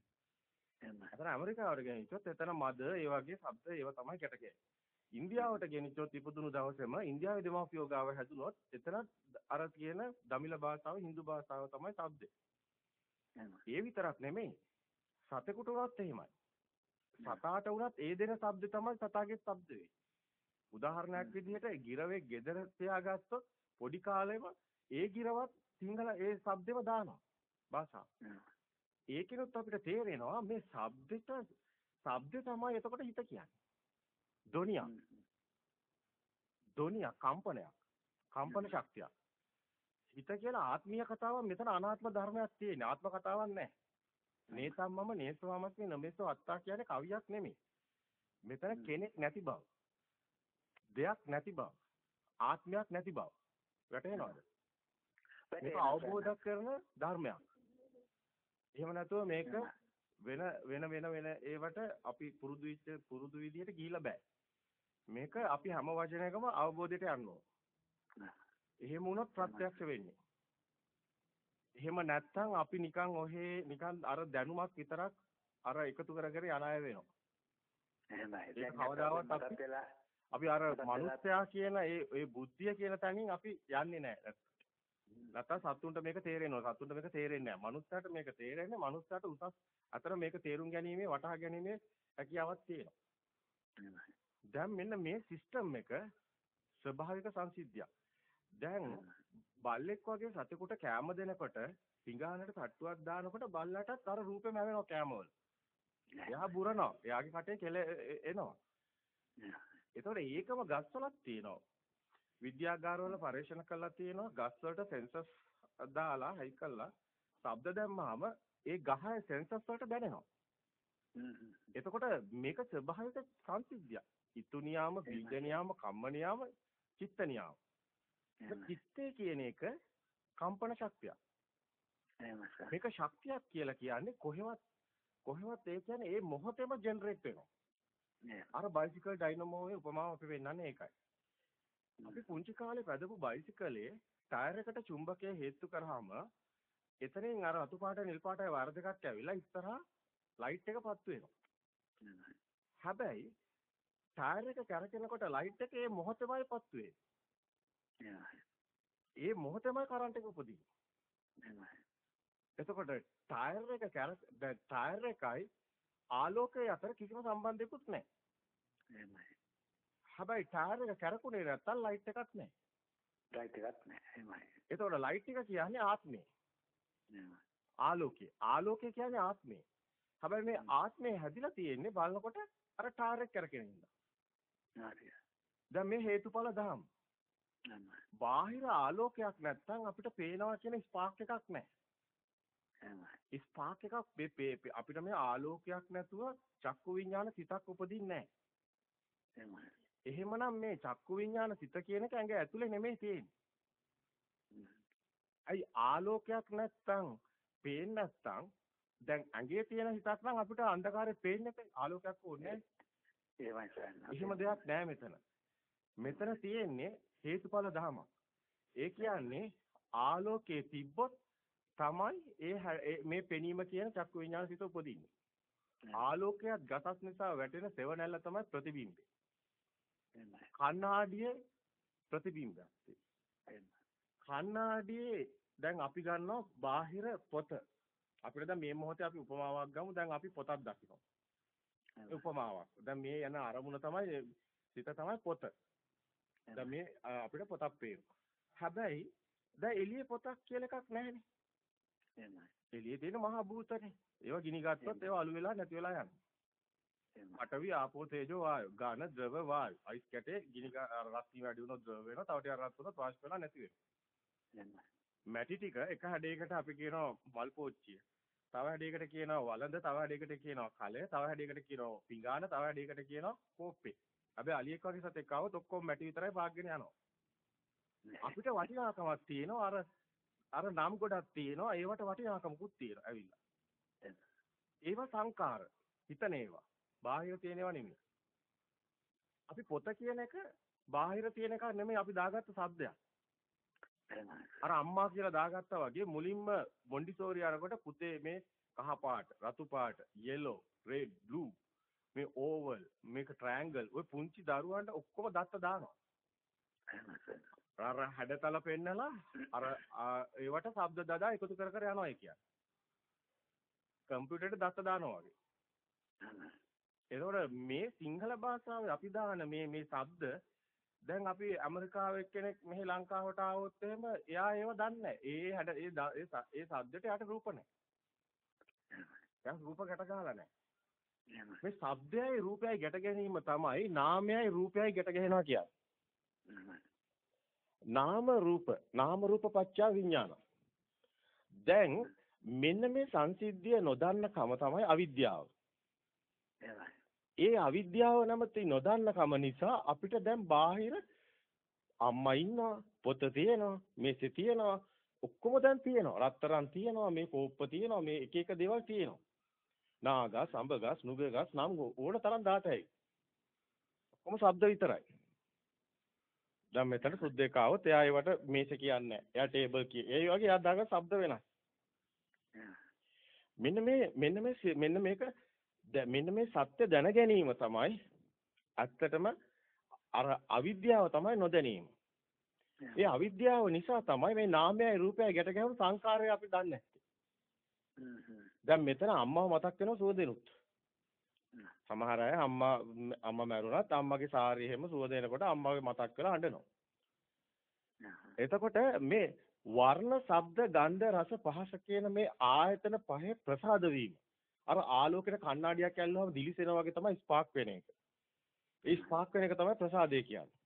එතන ඇමරිකාවට ගෙනිච්චොත් එතන මද ඒ වගේ ශබ්ද ඒව තමයි ගැට ගැහෙන්නේ. ඉන්දියාවට ගෙනිච්චොත් ඉපදුණු දවසේම ඉන්දියාවේ දෙමාපියෝ ගාව හැදුනොත් එතනත් අර කියන දමිළ භාෂාව Hindu භාෂාව තමයි શબ્දේ. ඒ විතරක් නෙමෙයි සතෙකුට උනත් එහෙමයි. සතාට උනත් ඒ දෙන શબ્ද තමයි සතාගේ શબ્ද උදාහරණයක් විදිහට ගිරවේ gedara තියාගත්තොත් පොඩි කාලෙම ඒ ගිරවත් සිංහල ඒ શબ્දෙම දානවා භාෂාව. ඒකිනුත් අපිට තේරෙනවා මේ શબ્දෙට શબ્ද තමයි එතකොට හිත කියන්නේ. ධ්වනියක්. ධ්වනියක් කම්පනයක්. කම්පන ශක්තියක්. හිත කියලා ආත්මීය කතාවක් මෙතන අනාත්ම ධර්මයක් තියෙන. ආත්ම කතාවක් නැහැ. නේතම්මම නේසවමස්මි නමේසෝ අත්තා කියන්නේ කවියක් නෙමෙයි. මෙතන කෙනෙක් නැති බව. දෙයක් නැති බව. ආත්මයක් නැති බව. වැටහෙනවද? මේක අවබෝධ කරන ධර්මයක්. එහෙම නැතුව මේක වෙන වෙන වෙන වෙන ඒවට අපි පුරුදු පුරුදු විදිහට ගිහිලා බෑ. මේක අපි හැම වචනයකම අවබෝධයට යන්න. එහෙම වුණොත් ප්‍රත්‍යක්ෂ වෙන්නේ. එහෙම නැත්නම් අපි නිකන් ඔහේ නිකන් අර දැනුමක් විතරක් අර එකතු කර කර යන අය වෙනවා. එහෙමයි. කවදාවත් අපි අපි අර මනුස්සයා කියන ඒ ඒ බුද්ධිය කියන තැනින් අපි යන්නේ නැහැ. නැත්තම් සතුන්ට මේක තේරෙනවා. සතුන්ට මේක තේරෙන්නේ නැහැ. මනුස්සයාට මේක තේරෙන්නේ මනුස්සයාට උසස් අතර මේක තේරුම් ගැනීමේ වටහා ගැනීමේ හැකියාවක් තියෙනවා. දැන් මෙන්න මේ සිස්ටම් එක ස්වභාවික සංසිද්ධියක්. දැන් බල්ලෙක් වගේ සතෙකුට කෑම දෙනකොට පිඟානට තට්ටුවක් දානකොට බල්ලටත් අර රූපෙම හැවෙනවා කෑමවල. එයා බුරනවා. එයාගේ කටේ කෙල එනවා. ඒතකොට ඒකම ගස්වලක් තියෙනවා. විද්‍යාගාරවල පරීක්ෂණ කරලා තියෙනවා ගස් වලට සෙන්සර්ස් දාලා හයි කළා ශබ්ද දැම්මහම ඒ ගහේ සෙන්සර්ස් වලට දැනෙනවා. එතකොට මේක ස්වභාවික සංසිද්ධියක්. ඊතු නියාම, බීජ නියාම, කම්ම නියාම, චිත්ත නියාම. චිත්තේ කියන එක කම්පන ශක්තියක්. මේක ශක්තියක් කියලා කියන්නේ කොහෙවත් කොහෙවත් ඒ කියන්නේ ඒ මොහොතේම ජෙනරේට් වෙනවා. අර බයිසිකල් ඩයිනමෝයේ උපමාව අපි වෙන්නන්නේ ඒකයි. අපි පුංචි කාලේ පැදපු බයිසිකලේ ටයර් එකට චුම්බකය හේතු කරාම එතනින් අර අතු පාට නිල් පාටයි වර දෙකක් ඇවිල්ලා ඉස්සරහා ලයිට් එක පත්තු වෙනවා. හැබැයි ටයර් එක කැරකෙනකොට ලයිට් එක මොහොතේමයි පත්තු වෙන්නේ. ඒ මොහොතේමයි කරන්ට් එක උපදින්නේ. එතකොට ටයර් එක කැර ටයර් එකයි ආලෝකය අතර කිසිම සම්බන්ධයක්වත් නැහැ. හැබැයි ටයර් එක කැරකුනේ නැත්තම් ලයිට් එකක් නැහැ. ලයිට් එකක් නැහැ. එහෙමයි. එතකොට ලයිට් එක කියන්නේ ආත්මය. ආලෝකය. ආලෝකය කියන්නේ ආත්මය. හැබැයි මේ ආත්මය හැදිලා තියෙන්නේ බලනකොට අර ටයර් එක කැරකෙන ඉඳලා. හරි. දැන් මේ හේතුඵල ධම්. බාහිර ආලෝකයක් නැත්තම් අපිට පේනවා කියන ස්පාර්ක් එකක් නැහැ. ස්පාර්ක් එකක් අපිට මේ ආලෝකයක් නැතුව චක්කු විඤ්ඤාණ සිතක් උපදින්නේ නැහැ. එහෙමනම් මේ චක්කු විඤ්ඤාණ සිත කියන එක ඇඟ ඇතුලේ නෙමෙයි තියෙන්නේ. අයි ආලෝකයක් නැත්තම් පේන්නේ නැත්තම් දැන් ඇඟේ තියෙන හිතක් නම් අපිට අන්ධකාරේ පේන්නේ නැහැ ආලෝකයක් ඕනේ එහෙම දෙයක් නැහැ මෙතන. මෙතන තියෙන්නේ හේතුඵල ධමයක්. ඒ කියන්නේ ආලෝකයේ තිබ්බොත් තමයි ඒ මේ පෙනීම කියන චක්කු විඤ්ඤාණ සිත උපදින්නේ. ආලෝකයක් ගසස් නිසා වැටෙන සෙවණැල්ල තමයි ප්‍රතිබිම්බේ. කණ්ණාඩියේ ප්‍රතිබිම්බයක්. කණ්ණාඩියේ දැන් අපි ගන්නවා බාහිර පොත. අපිට දැන් මේ මොහොතේ අපි උපමාවක් ගමු. දැන් අපි පොතක් දකිනවා. උපමාවක්. දැන් මේ යන අරමුණ තමයි සිත තමයි පොත. දැන් මේ අපිට පොතක් පේනවා. හැබැයි දැන් එළියේ පොතක් කියලා එකක් නැහැනේ. එහෙමයි. එළියේ තියෙන මහා භූතනේ. ඒවා ගිනි ගත්තොත් ඒවා අලු වෙලා නැති වෙලා යනවා. පඨවි ආපෝ තේජෝ වායු ඝන ද්‍රව වායු අයිස් කැටේ ගිනි රත්ති වැඩි වුණොත් ද්‍රව වෙනවා තව ටිකක් රත් වුණොත් වාෂ්ප වෙලා නැති වෙනවා මැටි ටික එක හැඩයකට අපි කියනවා මල් පෝච්චිය තව හැඩයකට කියනවා වළඳ තව හැඩයකට කියනවා කලය තව හැඩයකට කියනවා පිඟාන තව හැඩයකට කියනවා කෝප්පේ. හැබැයි අලියෙක් වගේ සතෙක් ආවොත් ඔක්කොම මැටි විතරයි පාගගෙන යනවා. අපිට වටිනාකමක් තියෙනවා අර අර නම් ගොඩක් තියෙනවා ඒවට වටිනාකමකුත් තියෙනවා ඇවිල්ලා. ඒවා සංකාර හිතන ඒවා. බාහිර තියෙනව නෙමෙයි. අපි පොත කියන එක බාහිර තියෙන එකක් නෙමෙයි අපි දාගත්ත શબ્දයක්. අර අම්මා කියලා දාගත්තා වගේ මුලින්ම මොන්ඩිසෝරි අරකට පුතේ මේ කහ පාට, රතු පාට, yellow, red, blue මේ ඕවල් මේක ට්‍රයැන්ගල් ඔය පුංචි දරුවන්ට ඔක්කොම දත්ත දානවා. අර හැඩතල පෙන්නලා අර ඒවට ශබ්ද දදා එකතු කර කර යනවා කියන්නේ. කම්පියුටරේට දත්ත දානවා වගේ. එතකොට මේ සිංහල භාෂාවේ අපි දාන මේ මේ ශබ්ද දැන් අපි ඇමරිකාවේ කෙනෙක් මෙහි ලංකාවට ආවොත් එහෙම එයා ඒව දන්නේ ඒ හැඩ ඒ ඒ ශබ්දයට යට රූප නැහැ. දැන් රූප ගැට ගහලා නැහැ. මේ ශබ්දයයි රූපයයි ගැට ගැනීම තමයි නාමයයි රූපයයි ගැට ගැහෙනවා කියන්නේ. නාම රූප නාම රූප පත්‍ය විඥාන. දැන් මෙන්න මේ සංසිද්ධිය නොදන්න කම තමයි අවිද්‍යාව. ඒ අවිද්‍යාව නැමැති නොදන්න කම නිසා අපිට දැන් බාහිර අම්මා ඉන්නවා පොත තියෙනවා මේසෙ තියෙනවා ඔක්කොම දැන් තියෙනවා රත්තරන් තියෙනවා මේ කෝප්ප තියෙනවා මේ එක එක දේවල් තියෙනවා නාගස්, අඹගස්, නුගගස් නම් ඕන තරම් දාතයි. ඔක්කොම ශබ්ද විතරයි. දැන් මෙතන සුද්දෙක් ආවොත් එයා ඒවට මේස කියන්නේ නැහැ. එයා ටේබල් කිය. ඒ වගේ එයා දාගන්න ශබ්ද වෙනස්. මෙන්න මේ මෙන්න මේ මෙන්න මේක මෙන්න මේ සත්‍ය දැන ගැනීම තමයි ඇත්තටම අර අවිද්‍යාව තමයි නොදැනීම. ඒ අවිද්‍යාව නිසා තමයි මේ නාමයයි රූපයයි ගැට ගැහුණු සංකාරය අපි දන්නේ දැන් මෙතන අම්මව මතක් වෙනවා සුවදෙනුත්. සමහර අය අම්මා අම්මා මැරුණත් අම්මගේ සාරිය හැම සුවදෙනකොට අම්මාගේ මතක් කරලා අඬනවා. එතකොට මේ වර්ණ, ශබ්ද, ගන්ධ, රස, පහස කියන මේ ආයතන පහේ ප්‍රසාද වීම. අර ආලෝකයට කණ්ණාඩියක් ඇල්ලුවම දිලිසෙනා වගේ තමයි ස්පාර්ක් වෙන එක. ඒ ස්පාර්ක් වෙන එක තමයි ප්‍රසාදය කියන්නේ.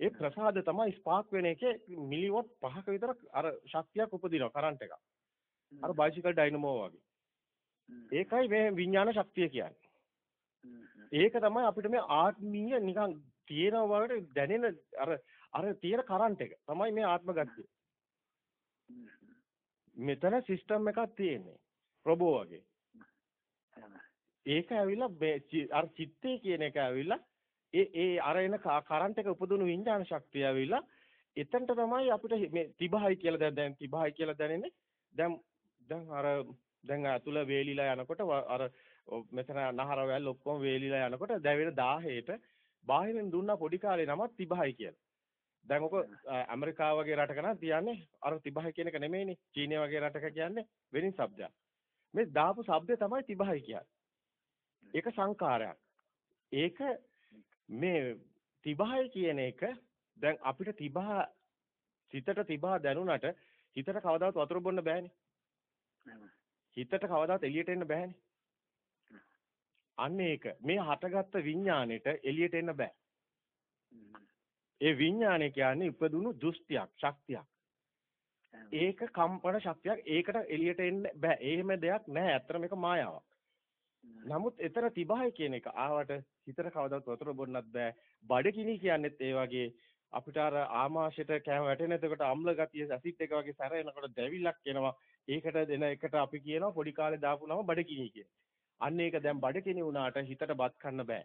ඒ ප්‍රසාද තමයි ස්පාර්ක් වෙන එකේ මිලිවොට් 5ක විතර අර ශක්තියක් උපදිනවා කරන්ට් එකක්. අර බයිසිකල් ඩයිනමෝ වගේ. ඒකයි මේ විඥාන ශක්තිය කියන්නේ. ඒක තමයි අපිට මේ ආත්මීය නිකන් තියෙනවා වගේ දැනෙන අර අර තියෙන කරන්ට් එක තමයි මේ ආත්ම ගතිය. මෙතන සිස්ටම් එකක් තියෙන්නේ. රොබෝ වගේ. ඒක ඇවිල්ලා අර චිත්තේ කියන එක ඇවිල්ලා ඒ ඒ අර එන කරන්ට් එක උපදින විඤ්ඤාණ ශක්තිය ඇවිල්ලා එතනට තමයි අපිට මේ තිබහයි කියලා දැන් දැන් තිබහයි කියලා දැනෙන්නේ දැන් දැන් අර දැන් අතුල වේලිලා යනකොට අර මෙතන නහර වැල් ඔක්කොම වේලිලා යනකොට දැවෙන 1000ට බාහිරින් දුන්න පොඩි කාලේ නමක් තිබහයි කියලා. දැන් ඔක ඇමරිකාව වගේ රටක නම් තියන්නේ අර තිබහයි කියන එක නෙමෙයිනේ. චීනය වගේ රටක කියන්නේ වෙනින් શબ્දයක්. මේ දාපු શબ્දය තමයි තිබහයි කියන්නේ. ඒක සංකාරයක්. ඒක මේ තිබහයි කියන එක දැන් අපිට තිබහ සිතට තිබහ දැනුණට හිතට කවදාවත් වතුර බොන්න බෑනේ. හිතට කවදාත් එළියට එන්න බෑනේ. අන්න ඒක. මේ හටගත්ත විඥාණයට එළියට එන්න බෑ. ඒ විඥාණය කියන්නේ ඉපදුණු දෘෂ්ටියක්, ශක්තියක්. ඒක කම්පන ශක්තියක්. ඒකට එළියට එන්න බෑ. එහෙම දෙයක් නැහැ. ඇත්තට මේක මායාවක්. නමුත් එතන තිබහයි කියන එක ආවට හිතට කවදාවත් වතුර බොන්නත් බෑ. බඩගිනි කියන්නේත් ඒ වගේ අපිට අර ආමාශයට කැම වැටෙන එතකොට අම්ල ගතිය ඇසිඩ් එක වගේ සැර එනකොට දැවිල්ලක් එනවා. ඒකට දෙන එකට අපි කියනවා පොඩි කාලේ දාපු නම බඩකිනි කියලා. අන්න ඒක දැන් බඩකිනි වුණාට හිතට බත් කන්න බෑ.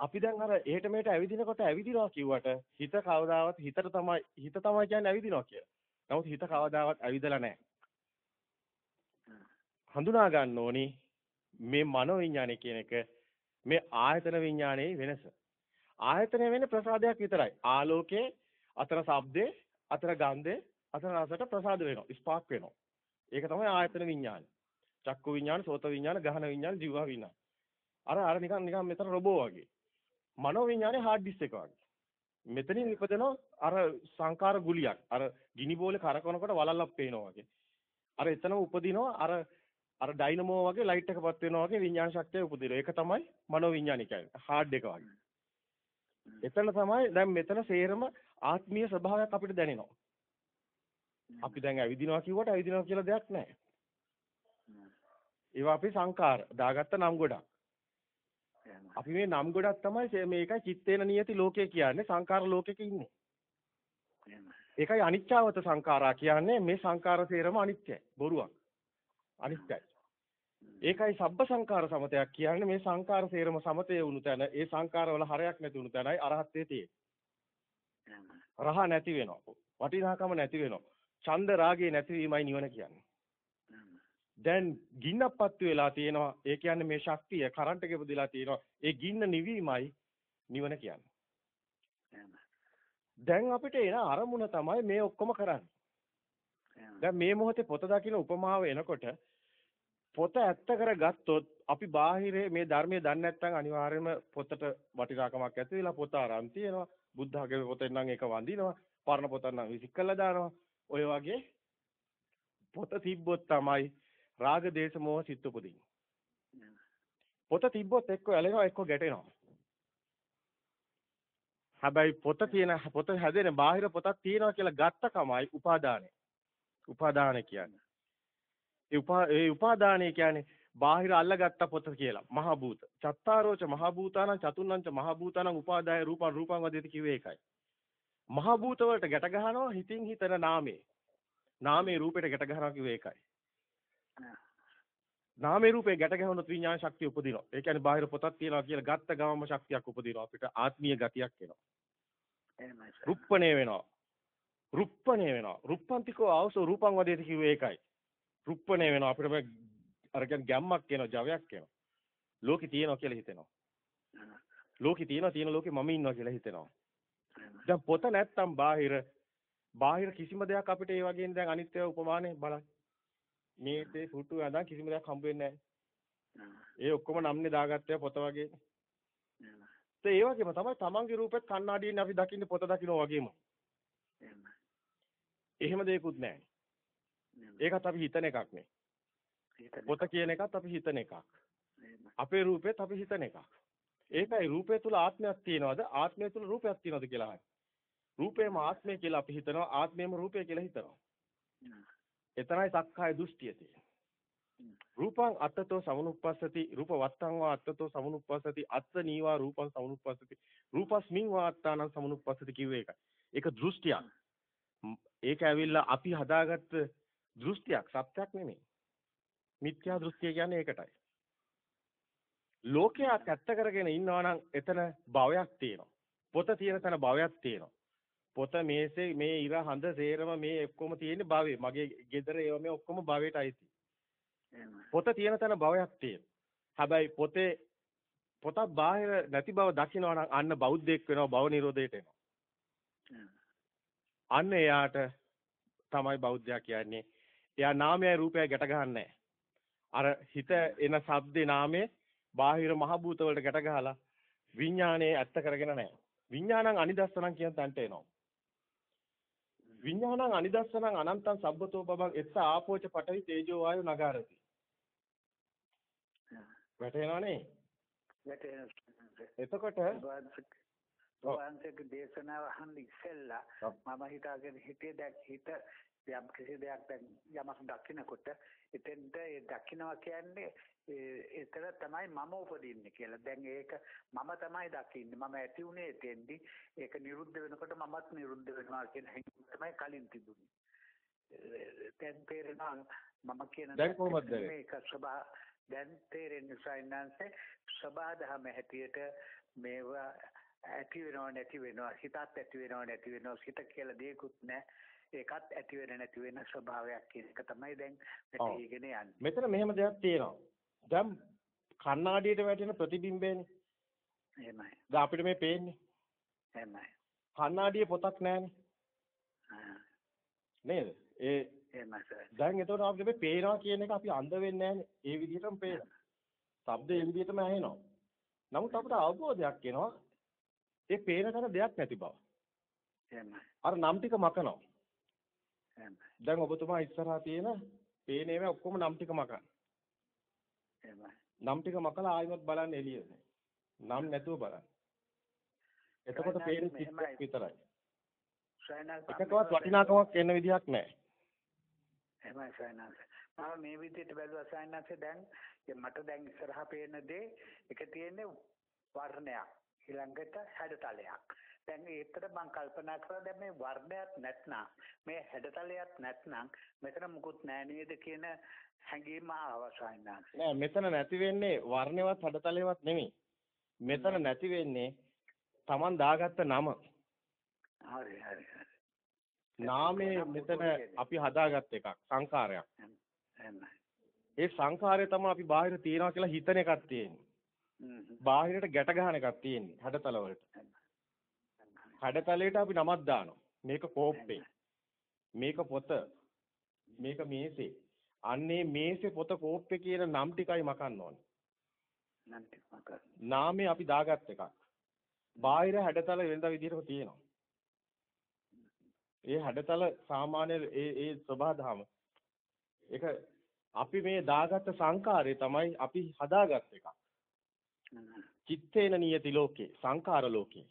අපි දැන් අර එහෙට මෙහෙට ඇවිදිනකොට ඇවිදිනවා කිව්වට හිත කවදාවත් හිතට තමයි හිත තමයි කියන්නේ ඇවිදිනවා කියලා. නමුත් හිත කවදාවත් ඇවිදලා නැහැ. හඳුනා ගන්න ඕනි මේ මනෝ විඥානය කියන එක මේ ආයතන විඥානයේ වෙනස. ආයතනය වෙන්නේ ප්‍රසාදයක් විතරයි. ආලෝකයේ අතර ශබ්දේ අතර ගන්ධේ අතර රසට ප්‍රසාද වෙනවා. ස්පාක් වෙනවා. ඒක තමයි ආයතන විඥාන. චක්කු විඥාන, සෝත විඥාන, ගහන විඥාන, ජීව විඥාන. අර අර නිකන් නිකන් මෙතන රොබෝ වගේ. මනෝ විඥානේ හાર્ඩ් ඩිස්ක් එක වගේ. මෙතනින් ඉපදෙනවා අර සංකාර ගුලියක්. අර ගිනි බෝලේ කරකවනකොට වලල්ලක් පේනවා වගේ. අර එතනම උපදිනවා අර අර ඩයිනමෝ වගේ ලයිට් එකපත් වෙනවා වගේ විඥාන ශක්තිය උපදිනවා. ඒක තමයි මනෝ කියන්නේ. හાર્ඩ් එක වගේ. එතන තමයි දැන් මෙතන සේරම ආත්මීය ස්වභාවයක් අපිට දැනෙනවා. අපි දැන් ඇවිදිනවා කිව්වට ඇවිදිනවා කියලා දෙයක් නැහැ. ඒවා අපි සංකාර දාගත්ත නම් ගොඩක්. අපි මේ නම් ගොඩක් තමයි මේකයි චිත්තේන නියති ලෝකය කියන්නේ සංකාර ලෝකෙක ඉන්නේ. ඒකයි අනිච්චවත සංකාරා කියන්නේ මේ සංකාර සේරම අනිත්‍යයි. බොරුවක්. අනිත්‍යයි. ඒකයි සබ්බ සංකාර සමතයක් කියන්නේ මේ සංකාර සේරම සමතේ වුණු තැන ඒ සංකාරවල හරයක් නැති වුණු තැනයි අරහත්ත්වයේ තියෙන්නේ. රහ නැති වෙනවා. වටිනාකම නැති වෙනවා. ඡන්ද රාගේ නැතිවීමයි නිවන කියන්නේ. දැන් ගින්නක්පත් වෙලා තියෙනවා. ඒ කියන්නේ මේ ශක්තිය කරන්ට් එක පුදිලා තියෙනවා. ඒ ගින්න නිවීමයි නිවන කියන්නේ. එහෙමයි. දැන් අපිට එන අරමුණ තමයි මේ ඔක්කොම කරන්නේ. දැන් මේ මොහොතේ පොත දකින්න උපමාව එනකොට පොත ඇත්ත කරගත්තොත් අපි බාහිරේ මේ ධර්මයේ දන්නේ නැත්නම් අනිවාර්යයෙන්ම පොතට වටිනාකමක් ඇති වෙලා පොත අරන් තියෙනවා. බුද්ධ ආගමේ පොතෙන් නම් ඒක වඳිනවා. පරණ පොතක් නම් විසික් කරලා දානවා. ඔය වගේ පොත තිබ්බොත් තමයි රාග දේශ මොහ සිත් උපදින්නේ. පොත තිබ්බොත් එක්ක ඇලෙනවා එක්ක ගැටෙනවා. හැබැයි පොත තියෙන පොත හැදෙන බාහිර පොතක් තියෙනවා කියලා ගත්ත කමයි උපාදානය. උපාදාන කියන්නේ. ඒ උපා ඒ උපාදානය කියන්නේ බාහිර අල්ලගත්ත පොත කියලා. මහ භූත. චත්තාරෝච මහ භූතානං චතුන්නංච මහ භූතානං උපාදාය රූපං රූපං වදේති කිව්වේ ඒකයි. මහ භූත වලට ගැට ගහනවා හිතින් හිතන නාමේ. නාමේ රූපෙට ගැට ගහනවා කිව්වේ ඒකයි. නාමේ රූපේ ගැට ගැහුනොත් විඥාන ශක්තිය උපදිනවා. ඒ කියන්නේ බාහිර පොතක් තියනවා කියලා ගත්ත ගමම ශක්තියක් උපදිනවා. අපිට ආත්මීය ගතියක් එනවා. එහෙමයි. රුප්පණේ වෙනවා. රුප්පණේ වෙනවා. රුප්පන්තිකෝ ආවසෝ රූපං වදේති කිව්වේ ඒකයි. රුප්පණේ වෙනවා. අපිට මේ අර කියන්නේ ගැම්මක් එනවා, ජවයක් එනවා. ලෝකේ තියෙනවා කියලා හිතෙනවා. ලෝකේ තියෙනවා, තියෙන ලෝකේ මම ඉන්නවා කියලා හිතෙනවා. දැන් පොත නැත්තම් බාහිර බාහිර කිසිම දෙයක් අපිට ඒ වගේ දැන් අනිත්‍ය උපමානේ බලන්න. මේ තේ පුටු ඇඳන් කිසිම දෙයක් හම්බ වෙන්නේ ඒ ඔක්කොම නම්නේ දාගත්තේ පොත වගේ. ඒ වගේම තමයි තමන්ගේ රූපෙත් කණ්ණාඩියෙන් අපි දකින්නේ පොත දකින්න වගේම. එහෙම දෙයක්වත් නැහැ. ඒකත් අපි හිතන එකක් නේ. පොත කියන එකත් අපි හිතන එකක්. අපේ රූපෙත් අපි හිතන එකක්. ඒකයි රූපය තුල ආත්මයක් තියනවද? ආත්මය තුල රූපයක් තියනවද කියලා අහන්නේ. රූපේම ආත්මය කියලා අපි හිතනවා, ආත්මයම රූපය කියලා හිතනවා. එතරයි සක්කාය දෘෂ්ටිය තියෙන්නේ. රූපං අත්තතෝ සමනුප්පස්සති රූප වත්තං වා අත්තතෝ සමනුප්පස්සති අත්ත නීවා රූපං සමනුප්පස්සති රූපස්මින් වා අත්තානං සමනුප්පස්සති කිව්වේ ඒකයි. ඒක දෘෂ්ටියක්. ඒක ඇවිල්ලා අපි හදාගත්ත දෘෂ්ටියක් සත්‍යක් නෙමෙයි. මිත්‍යා දෘෂ්ටිය කියන්නේ ඒකටයි. ලෝකයක් ඇත්ත කරගෙන ඉන්නවා නම් එතන භවයක් තියෙනවා. පොත තියෙන තැන භවයක් තියෙනවා. පොත මේසේ මේ ඉර හඳ සේරම මේ ඔක්කොම තියෙන්නේ භවයේ. මගේ ගෙදර ඒව මේ ඔක්කොම භවයට අයිති. පොත තියෙන තැන භවයක් තියෙනවා. හැබැයි පොතේ පොතක් බාහිර නැති බව දකිනවා නම් අන්න බෞද්ධයෙක් වෙනවා භව නිරෝධයට එනවා. අන්න එයාට තමයි බෞද්ධයා කියන්නේ. එයා නාමයයි රූපයයි ගැට ගන්නෑ. අර හිත එන ශබ්දේ නාමයේ බාහිර මහ භූත වලට ගැට ගහලා විඥානයේ ඇත්ත කරගෙන නැහැ. විඥානං අනිදස්සනං කියන තැනට එනවා. විඥානං අනිදස්සනං අනන්තං සබ්බතෝ බබං එත්ත ආපෝච පඨවි තේජෝ වායු නගාරති. වැටෙනවනේ. වැටෙන එතකොට වහන්සේගේ දේශනාව අහන්න ඉස්සෙල්ලා මම හිතාගෙන හිතේ දැක් හිත යම් කිසි දෙයක් දැන් යමක් දකිනකොට එතෙන්ට ඒ දකින්නවා කියන්නේ ඒතර තමයි මම උපදින්නේ කියලා. දැන් ඒක මම තමයි දකින්නේ. මම ඇති උනේ එතෙන්දි ඒක නිරුද්ධ වෙනකොට මමත් නිරුද්ධ වෙනවා කියන හැඟීම තමයි කලින් තිබුණේ. දැන් තේරෙනවා මම කියන දැන් කොහොමද මේක සබා දැන් තේරෙන්නේ සයින්නාන්සේ සබාදහම හැටියට මේවා ඇති වෙනව නැති වෙනවා හිතත් ඇති වෙනව නැති වෙනවා හිත කියලා දෙයක්වත් නැහැ ඒකත් ඇති වෙන නැති වෙන ස්වභාවයක් කියන එක තමයි දැන් මෙතනගෙන යන්නේ. මෙතන මෙහෙම දෙයක් තියෙනවා. දැන් කණ්ණාඩියට වැටෙන ප්‍රතිබිම්බයනේ. එහෙමයි. දැන් අපිට මේ පේන්නේ. එහෙමයි. කණ්ණාඩියේ පොතක් නැහනේ. නේද? ඒ එහෙමයි සර්. දැන් එතකොට අපිට මේ පේනවා කියන එක අපි අන්ධ වෙන්නේ නැහනේ. ඒ විදිහටම පේනවා. ශබ්ද ඒ විදිහටම ඇහෙනවා. නමුත් අපිට අවබෝධයක් එනවා ඒ පේන තැන දෙයක් නැති බව. එහෙමයි. අර නම් ටික මකනවා. එහෙමයි. දැන් ඔබතුමා ඉස්සරහා තියෙන පේන ඒවා ඔක්කොම නම් ටික මකන. එහෙමයි. නම් ටික මකලා ආයෙමත් බලන්න එළියට. නම් නැතුව බලන්න. එතකොට පේන්නේ චිත්තයක් විතරයි. එකකවත් වටිනාකමක් එන්න විදිහක් නැහැ. එහෙමයි සයනස. මම මේ විදිහට බැලුවා සයනස දැන් මට දැන් ඉස්සරහා පේන දේ එක තියෙන්නේ වර්ණයක්. ඊළඟට හැඩතලයක්. දැන් ඒතර මම කල්පනා කරා දැන් මේ වර්ණයක් නැත්නම් මේ හැඩතලයක් නැත්නම් මෙතන මුකුත් නෑ නේද කියන හැඟීම අවසන් නෑ මෙතන නැති වෙන්නේ වර්ණයවත් හැඩතලයවත් නෙමෙයි. මෙතන නැති වෙන්නේ Taman දාගත්ත නම. හරි හරි හරි. නාමයේ මෙතන අපි හදාගත්ත එකක් සංකාරයක්. ඒ සංඛාරය තමයි අපි බාහිර තියනවා කියලා හිතන එකක් තියෙන්නේ. බාහිරට ගැට ගන්න එකක් තියෙන්නේ හැඩතල වලට. හැඩතලයට අපි නමක් දානවා. මේක කෝප්පේ. මේක පොත. මේක මේසේ. අන්නේ මේසේ පොත කෝප්පේ කියන නම් ටිකයි මකන්න ඕනේ. නම් ටික මකන්න. නාමේ අපි දාගත් එකක්. බාහිර හැඩතල වෙනද විදිහටම තියෙනවා. ඒ හැඩතල සාමාන්‍ය ඒ ඒ ස්වභාවධම ඒක අපි මේ දාගත්ත සංකාරය තමයි අපි හදාගත් එකක්. චිත්තේන නියති ලෝකේ සංකාර ලෝකේ.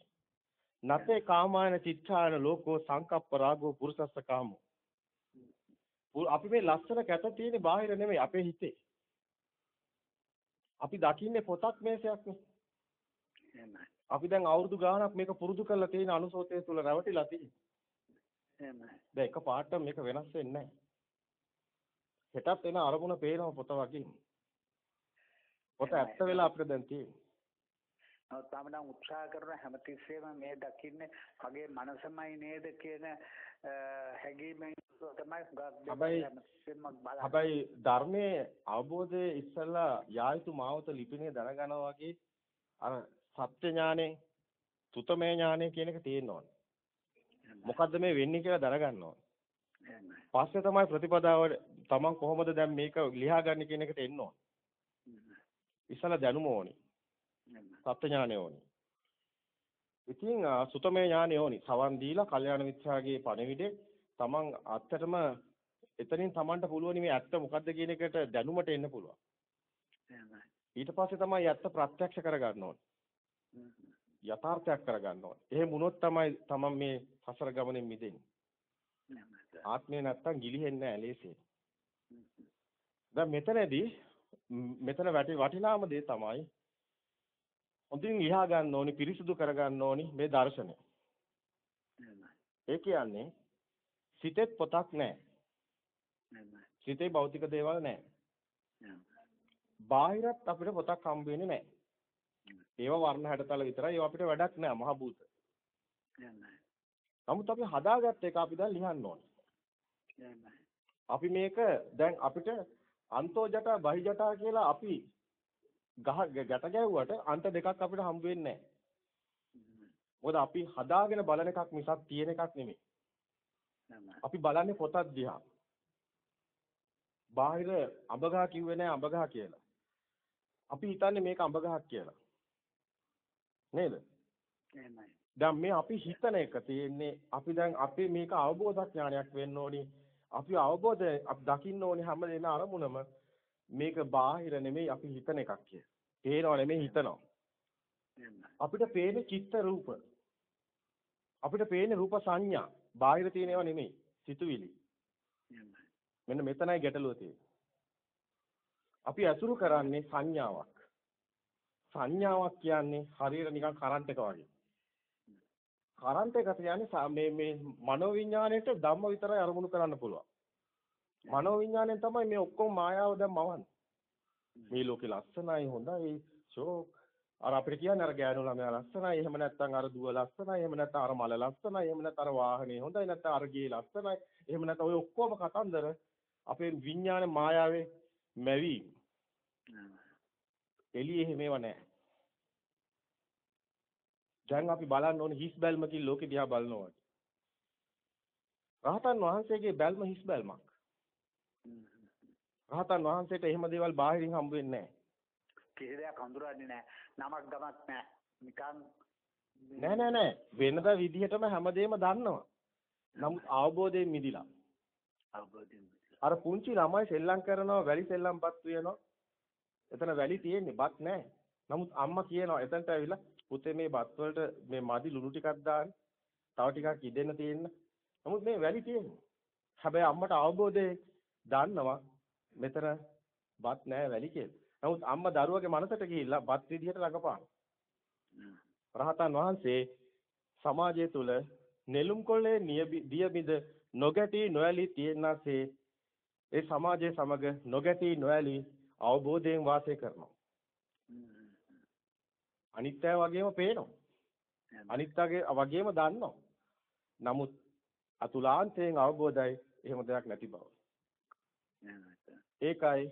නතේ කාමායන චිත්තායන ලෝකෝ සංකප්ප රාගෝ පුරුසස්ස කාමෝ. අපි මේ ලස්සන කැත තියෙන්නේ බාහිර නෙමෙයි අපේ හිතේ. අපි දකින්නේ පොතක් මේසයක් නේ. අපි දැන් අවුරුදු ගාණක් මේක පුරුදු කරලා තියෙන අනුසෝතය තුල රැවටිලා තියෙන්නේ. එහෙමයි. දැන් එක පාට මේක වෙනස් වෙන්නේ නැහැ. හෙටත් එන අරමුණ පේනවා පොත වගේ. පොත ඇත්ත වෙලා අපිට දැන් තියෙන්නේ. නමුත් මම නම් උත්සාහ කරන හැමතිස්සෙම මේ දකින්නේ මගේ මනසමයි නේද කියන හැඟීමෙන් තමයි හැබැයි ධර්මයේ අවබෝධයේ ඉස්සලා යායුතු මාවත ලිපිනේ දැනගනවා වගේ අර සත්‍ය ඥානෙ තුතමේ ඥානෙ කියන එක තියෙන්න ඕනේ. මොකද්ද මේ වෙන්නේ කියලා දැනගන්න ඕනේ. පස්සේ තමයි ප්‍රතිපදාව තමන් කොහොමද දැන් මේක ලියාගන්නේ කියන එකට එන්න ඕනේ. ඉස්සලා දැනුම ඕනේ. සත්‍ය ඥානය ඕනි. ඉතින් සුතමේ ඥානය ඕනි. සවන් දීලා කල්යාණ මිත්‍රාගේ පණිවිඩේ තමන් අත්තටම එතනින් තමන්ට පුළුවන් මේ ඇත්ත මොකද්ද කියන එකට දැනුමට එන්න පුළුවන්. ඊට පස්සේ තමයි ඇත්ත ප්‍රත්‍යක්ෂ කරගන්න ඕනේ. යථාර්ථයක් කරගන්න ඕනේ. එහෙම වුණොත් තමයි තමන් මේ සසර ගමනෙන් මිදෙන්නේ. ආත්මේ නැත්තම් ගිලිහෙන්නේ නැහැ ලේසියෙන්. දැන් මෙතනදී මෙතන වටිනාම දේ තමයි හොඳින් ලියා ගන්න ඕනි පිරිසුදු කර ගන්න ඕනි මේ දර්ශනය. ඒ කියන්නේ සිතෙත් පොතක් නැහැ. සිතේ භෞතික දේවල් නැහැ. බාහිරත් අපිට පොතක් හම්බ වෙන්නේ නැහැ. ඒවා වර්ණ හැඩතල විතරයි. ඒවා අපිට වැඩක් නැහැ මහ භූත. නමුත් අපි හදාගත්ත එක අපි දැන් ලියන්න ඕනේ. අපි මේක දැන් අපිට අන්තෝ ජටා බහි ජටා කියලා අපි ගහ ගැට ගැව්වට අන්ත දෙකක් අපිට හම්බ වෙන්නේ මොකද අපි හදාගෙන බලන එකක් මිසක් තියෙන එකක් නෙමෙයි. අපි බලන්නේ පොතක් දිහා. බාහිර අඹගහ කිව්වේ නෑ අඹගහ කියලා. අපි හිතන්නේ මේක අඹගහක් කියලා. නේද? එහෙමයි. දැන් මේ අපි හිතන එක තියෙන්නේ අපි දැන් අපේ මේක අවබෝධ ඥානයක් වෙන්න ඕනි. අපි අවබෝධ අපි දකින්න ඕනි හැම දෙන අරමුණම මේක බාහිර නෙමෙයි අපි හිතන එකක් කිය. පේනව නෙමෙයි හිතනවා. අපිට පේන චිත්ත රූප. අපිට පේන රූප සංඥා. බාහිර තියෙන ඒවා නෙමෙයි. සිතුවිලි. මෙන්න මෙතනයි ගැටලුව තියෙන්නේ. අපි අසුරු කරන්නේ සංඥාවක්. සංඥාවක් කියන්නේ හරියට නිකන් කරන්ට් එක වගේ. කරන්ට් එක කියන්නේ මේ මේ මනෝවිඤ්ඤාණයට ධම්ම විතරයි අරමුණු කරන්න පුළුවන්. මනෝවිඤ්ඤාණයෙන් තමයි මේ ඔක්කොම මායාව දැන් මවන්නේ. මේ ලෝකේ ලස්සනයි හොඳයි ෂෝක් අර අපිට කියන්නේ අර ගෑනු ළමයා ලස්සනයි එහෙම නැත්නම් අර දුව ලස්සනයි එහෙම නැත්නම් අර මල ලස්සනයි එහෙම නැත්නම් අර වාහනේ හොඳයි නැත්නම් අර ගේ ලස්සනයි එහෙම නැත්නම් ඔය ඔක්කොම කතන්දර අපේ විඤ්ඤාණ මායාවේ මැවි එළියේ එහෙම ඒවා නැහැ දැන් අපි බලන්න ඕනේ හිස් බැල්මකින් ලෝකෙ දිහා බලනවා රහතන් වහන්සේගේ බැල්ම හිස් බැල්මක් රහතන් වහන්සේට එහෙම දේවල් බාහිරින් හම්බ වෙන්නේ නැහැ. කිසි දෙයක් හඳුරන්නේ නැහැ. නමක් ගමක් නැහැ. නිකන් නෑ නෑ නෑ වෙනද විදිහටම හැමදේම දන්නවා. නමුත් අවබෝධයෙන් මිදිලා. අවබෝධයෙන් අර පුංචි ළමයි සෙල්ලම් කරනවා වැලි සෙල්ලම්පත් වෙනවා. එතන වැලි තියෙන්නේ බත් නෑ. නමුත් අම්මා කියනවා එතනට ඇවිල්ලා පුතේ මේ බත් වලට මේ මදි ලුණු ටිකක් දාන්න. තව ටිකක් ඉදෙන්න තියෙන්න. නමුත් මේ වැලි තියෙන්නේ. හැබැයි අම්මට අවබෝධය දන්නවා මෙතන බත් නෑ වැලි කියලා. නමුත් අම්මා දරුවගේ මනසට ගිහිල්ලා බත් විදිහට රඟපාන. රහතන් වහන්සේ සමාජය තුල නෙළුම් කොල්ලේ දියබිඳ නොගැටි නොඇලී තියෙනාසේ ඒ සමාජයේ සමග නොගැටි නොඇලී අවබෝධයෙන් වාසය කරනවා. අනිත්‍ය වගේම පේනවා. අනිත්‍යගේ වගේම දන්නවා. නමුත් අතුලාන්තයෙන් අවබෝධයි එහෙම දෙයක් නැති බව. ඒකයි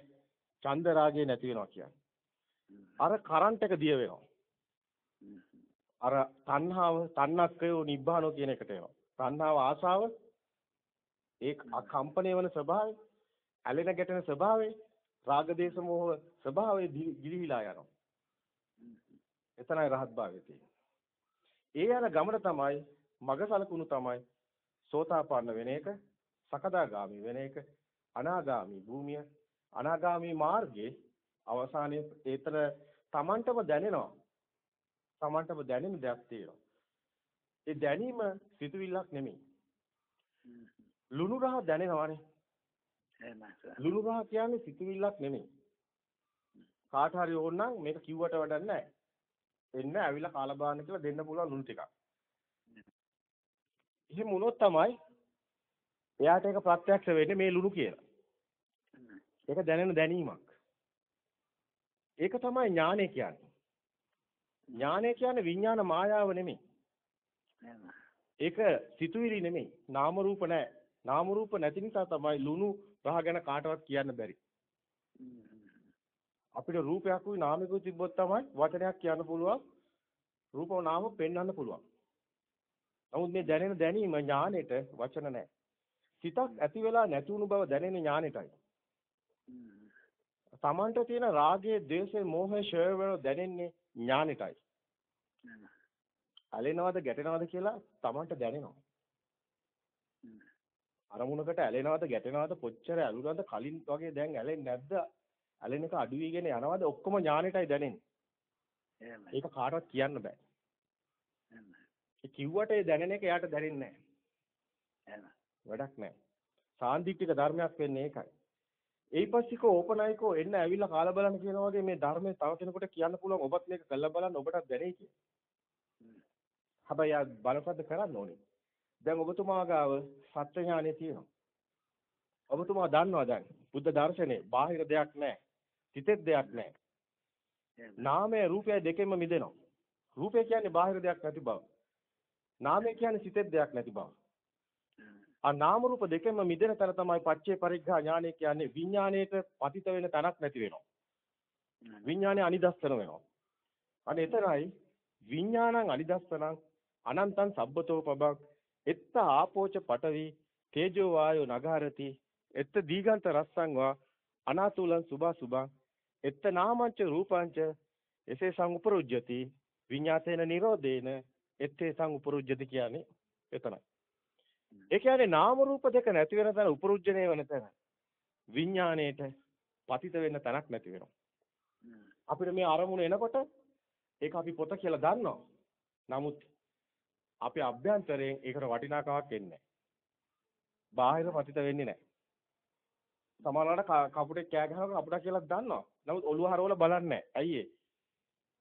ඡන්ද රාගය නැති වෙනවා කියන්නේ. අර කරන්ට් එක දිය වෙනවා. අර තණ්හාව තණ්හක්කයෝ නිබ්බානෝ කියන එකට එනවා. තණ්හාව ආසාව ඒ කම්පණය වෙන ස්වභාවය, ඇලෙන ගැටෙන ස්වභාවය, රාග දේශ මොහ ස්වභාවය ගිලිහිලා යනවා. එතනයි රහත් භාවය තියෙන්නේ. ඒ යන ගමන තමයි මග සලකුණු තමයි සෝතාපන්න වෙන එක, සකදාගාමි වෙන එක, අනාගාමි භූමිය, අනාගාමි මාර්ගයේ අවසානයේ ඒතර Tamanටම දැනෙනවා. Tamanටම දැනෙන දෙයක් තියෙනවා. ඒ දැනීම සිතුවිල්ලක් නෙමෙයි. ලුණු රහ දැනෙනවානේ. ලුණු රහ කියන්නේ සිතුවිල්ලක් නෙමෙයි. කාට හරි ඕන නම් මේක කිව්වට වැඩක් නැහැ. එන්න ඇවිල්ලා කාලා බලන්න කියලා දෙන්න පුළුවන් ලුණු ටිකක්. එහෙම වුණොත් තමයි එයාට ඒක ප්‍රත්‍යක්ෂ වෙන්නේ මේ ලුණු කියලා. ඒක දැනෙන දැනීමක්. ඒක තමයි ඥානය කියන්නේ. ඥානය කියන්නේ විඥාන මායාව නෙමෙයි. ඒක සිතුවිලි නෙමෙයි. නාම රූප නැහැ. නාම රූප නැති නිසා තමයි ලුණු රහ ගැන කාටවත් කියන්න බැරි. අපිට රූපයක් උයි නාමිකුයි තිබ්බොත් තමයි වචනයක් කියන්න පුළුවන්. රූපව නාම පෙන්වන්න පුළුවන්. නමුත් මේ දැනෙන දැනීම ඥානෙට වචන නැහැ. සිතක් ඇති වෙලා නැති වුණු බව දැනෙන ඥානෙටයි. තමන්ට තියෙන රාගයේ, ද්වේෂයේ, මෝහයේ ෂය වෙන දැනෙන්නේ ඥානෙටයි. ඇලෙනවද ගැටෙනවද කියලා තමන්ට දැනෙනවා. අරමුණකට ඇලෙනවද ගැටෙනවද කොච්චර ඇලුනවද කලින් වගේ දැන් ඇලෙන්නේ නැද්ද? ඇලෙන එක අඩු වීගෙන යනවද ඔක්කොම ඥානෙටයි දැනෙන්නේ. ඒක කාටවත් කියන්න බෑ. ඒ කිව්වට ඒ දැනෙන එක එයාට දැනෙන්නේ නැහැ. වැඩක් නැහැ. සාන්දිටික ධර්මයක් වෙන්නේ ඒකයි. ඒපස්සිකෝ ඕපනයිකෝ එන්න ඇවිල්ලා කාලා බලන්න කියනවා වගේ මේ ධර්මයේ තව කෙනෙකුට කියන්න පුළුවන් ඔබත් මේක කළා බලන්න ඔබටත් දැනෙයි කියලා. හැබැයි බලපද්ද කරන්න ඕනේ. දැන් ඔබතුමා ගාව සත්‍ය ඥානෙ තියෙනවා. ඔබතුමා දන්නවා දැන් බුද්ධ දර්ශනේ බාහිර දෙයක් නැහැ. සිතෙත් දෙයක් නැහැ. නාමය රූපය දෙකෙන්ම මිදෙනවා. රූපය කියන්නේ බාහිර දෙයක් නැති බව. නාමය කියන්නේ සිතෙත් දෙයක් නැති බව. ආ නාම රූප දෙකෙන්ම මිදෙන තැන තමයි පච්චේ පරිග්ඝා ඥානය කියන්නේ විඥාණයට පතිත වෙන තැනක් නැති වෙනවා. විඥාණය අනිදස්සන වෙනවා. අනේ එතරයි විඥානං අනිදස්සනං අනන්තං සබ්බතෝ පබක් එත්ත ආපෝච පඨවි තේජෝ වායෝ නගාරති එත්ත දීගන්ත රස්සං වා අනාතුලං සුභා සුභං එත්ත නාමංච රූපංච එසේ සං උපරුජ්ජති විඤ්ඤාතේන නිරෝධේන එත්තේ සං උපරුජ්ජති කියන්නේ එතනයි. ඒ කියන්නේ නාම රූප දෙක නැති වෙන තැන උපරුජ්ජණය වෙන තැන විඥාණයට පතිත වෙන්න තැනක් නැති වෙනවා. අපිට මේ අරමුණ එනකොට ඒක අපි පොත කියලා දන්නවා. නමුත් අපේ අභ්‍යන්තරයෙන් ඒකට වටිනාකමක් එන්නේ නැහැ. බාහිර පතිත වෙන්නේ නැහැ. සමහරවිට කපුටේ කෑ ගහනවා අපුඩා කියලා දන්නවා. නමුත් ඔළුව හරවලා බලන්නේ නැහැ. ඇයි ඒ?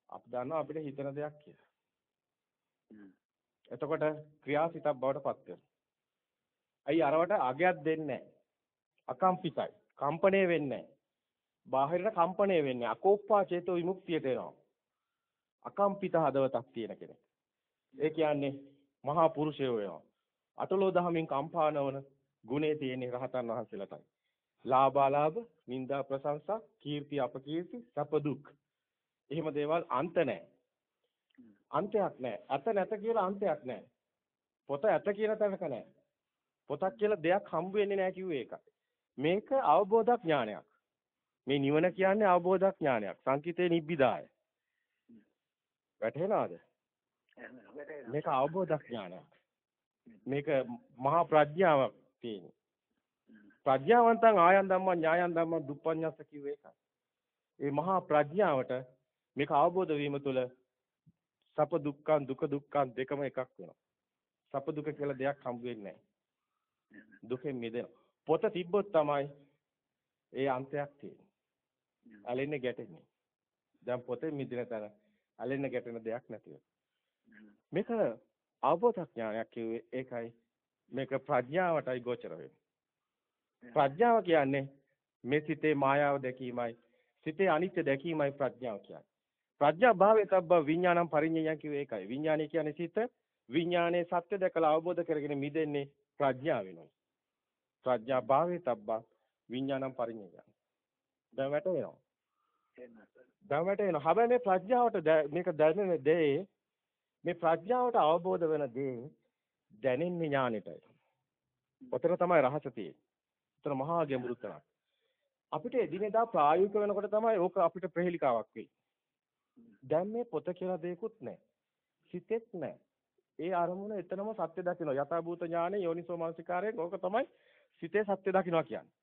අපි දන්නවා අපිට හිතන දෙයක් කියලා. එතකොට ක්‍රියාසිතක් බවට පත් වෙනවා. ඇයි අරවට අගයක් දෙන්නේ නැහැ. අකම්පිතයි. කම්පණය වෙන්නේ නැහැ. බාහිරට කම්පණය වෙන්නේ අකෝප්පා චේතෝ විමුක්තියට එනවා. අකම්පිත හදවතක් තියෙන කෙනෙක්. ඒ කියන්නේ මහා පුරුෂයෝ වෙනවා. අටලෝ දහමින් කම්පා නොවන ගුණේ තියෙන රහතන් වහන්සේලාටයි. ලාභාලාභ, නිന്ദා ප්‍රශංසා, කීර්ති අපකීර්ති, සැප දුක්. එහෙම දේවල් අන්ත නැහැ. අන්තයක් නැහැ. අත නැත කියලා අන්තයක් නැහැ. පොත ඇත කියන තැනක නැහැ. පොතක් කියලා දෙයක් හම්බ වෙන්නේ නැහැ කිව්වේ ඒකයි. මේක අවබෝධ ඥානයක්. මේ නිවන කියන්නේ අවබෝධ ඥානයක්. සංකිතේ නිබ්බිදාය. වැටහෙනවද? මේක අවබෝධ ඥානයක්. මේක මහා ප්‍රඥාවක් තියෙන. ප්‍රඥාවන්තං ආයන් ධම්මං ඥායන් ධම්මං දුප්පඤ්ඤස්ස කිව්වේ ඒකයි. ඒ මහා ප්‍රඥාවට මේක අවබෝධ වීම තුළ සප දුක්ඛං දුක දුක්ඛං දෙකම එකක් වෙනවා. සප දුක කියලා දෙයක් හම්බ වෙන්නේ නැහැ. දුකෙන් මිදෙනවා. පොත තිබ්බොත් තමයි ඒ අන්තයක් තියෙන්නේ. ඇලෙන්නේ ගැටෙන්නේ. දැන් පොතේ මිදින තැන ඇලෙන්න ගැටෙන දෙයක් නැතිව. මේක අවබෝධ ඥානයක් කිව්වේ ඒකයි. මේක ප්‍රඥාවටයි ගෝචර වෙන්නේ. ප්‍රඥාව කියන්නේ මේ සිතේ මායාව දැකීමයි සිතේ අනිත්‍ය දැකීමයි ප්‍රඥාව කියන්නේ. ප්‍රඥා භාවයේ තබ්බ විඥානම් පරිඤ්ඤයන් කිව්වේ ඒකයි. විඥානය කියන්නේ සිත විඥානයේ සත්‍ය දැකලා අවබෝධ කරගෙන මිදෙන්නේ ප්‍රඥාවෙනුයි. ප්‍රඥා භාවයේ තබ්බ විඥානම් පරිඤ්ඤයන්. දැන් වැටෙනවා. දැන් වැටෙනවා. හැබැයි මේ ප්‍රඥාවට මේක දැනෙන දේ මේ ප්‍රඥාවට අවබෝධ වෙන දේ දැනෙන්නේ ඥානෙටයි. ඔතන තමයි රහස තියෙන්නේ. ඔතන මහා ගැඹුරු තැනක්. අපිට එදිනෙදා ප්‍රායෝගික වෙනකොට තමයි ඕක අපිට ප්‍රහෙලිකාවක් වෙන්නේ. දැන් මේ පොත කියලා දෙයක්වත් නැහැ. සිතෙත් නැහැ. ඒ අරමුණ එතනම සත්‍ය දකිනවා. යථාභූත ඥානෙ යෝනිසෝ මානසිකාරයෙන් ඕක තමයි සිතේ සත්‍ය දකිනවා කියන්නේ.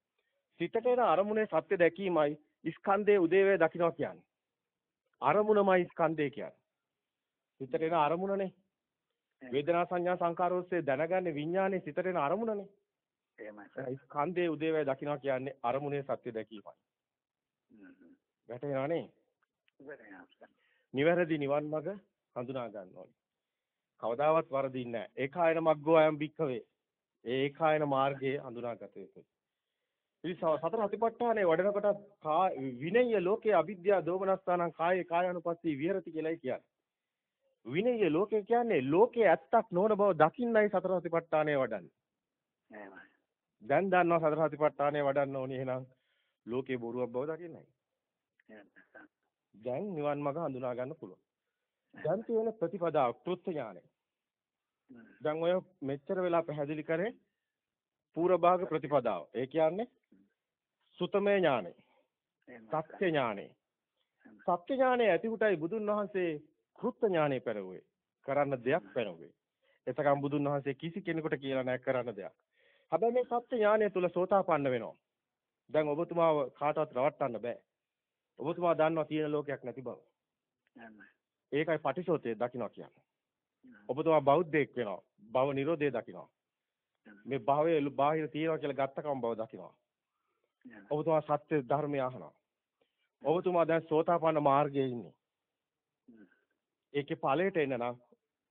සිතට එන අරමුණේ සත්‍ය දැකීමයි ස්කන්ධයේ උදේවේ දකිනවා කියන්නේ. අරමුණමයි ස්කන්ධය කියන්නේ. සිතට එන අරමුණනේ. වේදනා සංඥා සංකාර ඔස්සේ දැනගන්නේ විඥානේ සිතට එන අරමුණනේ. එහෙමයි. ස්කන්ධයේ උදේවේ දකිනවා කියන්නේ අරමුණේ සත්‍ය දැකීමයි. වැටහෙනවා සර්. නිවැරදි නිවන් මඟ හඳුනා ගන්න ඕනේ. කවදාවත් වරදින්නේ නැහැ. ඒකායන මග්ගෝ අයම් භික්ඛවේ. ඒ ඒකායන මාර්ගයේ හඳුනාගත යුතුයි. ඉතින් සතර අතිපට්ඨානේ වඩනකොට කා විනය්‍ය ලෝකේ අවිද්‍යාව දෝමනස්ථානං කායේ කායानुපස්සී විහෙරති කියලායි කියන්නේ. විනය්‍ය ලෝකේ කියන්නේ ලෝකේ ඇත්තක් නොවන බව දකින්නයි සතර අතිපට්ඨානේ වඩන්නේ. එහෙමයි. දැන් දන්නවා සතර අතිපට්ඨානේ වඩන්න ඕනේ එහෙනම් ලෝකේ බොරුවක් බව දකින්නයි. එහෙමයි සර්. දැන් නිවන් මඟ හඳුනා ගන්න පුළුවන්. දැන් තියෙන ප්‍රතිපදාව කෘත්‍ය ඥානය. හ්ම්. දැන් ඔය මෙච්චර වෙලා පැහැදිලි කරේ පූර්ව භාග ප්‍රතිපදාව. ඒ කියන්නේ සුතමේ ඥානෙ, එහෙමයි සර්. සත්‍ය ඥානෙ. සත්‍ය ඥානෙ ඇති උටයි බුදුන් වහන්සේ කෘත්‍ය ඥානෙ පෙරවුවේ. කරන්න දෙයක් පෙරවුවේ. එතකම් බුදුන් වහන්සේ කිසි කෙනෙකුට කියලා නැහැ කරන්න දෙයක්. හැබැයි මේ සත්‍ය ඥානය තුල සෝතාපන්න වෙනවා. දැන් ඔබතුමාව කාටවත් රවට්ටන්න බෑ. ඔබතුමා දන්නවා තියෙන ලෝකයක් නැති බව. ඒකයි පටිසෝතේ දකින්න කියන්නේ. ඔබතුමා බෞද්ධයෙක් වෙනවා. භව නිරෝධය දකිනවා. මේ භවයේ බාහිර තියෙනවා කියලා ගත්තකම බව. එහෙමයි. ඔබතුමා සත්‍ය ධර්මය අහනවා. ඔබතුමා දැන් සෝතාපන්න මාර්ගයේ ඉන්නේ. ඒකේ ඵලයට එන්න නම්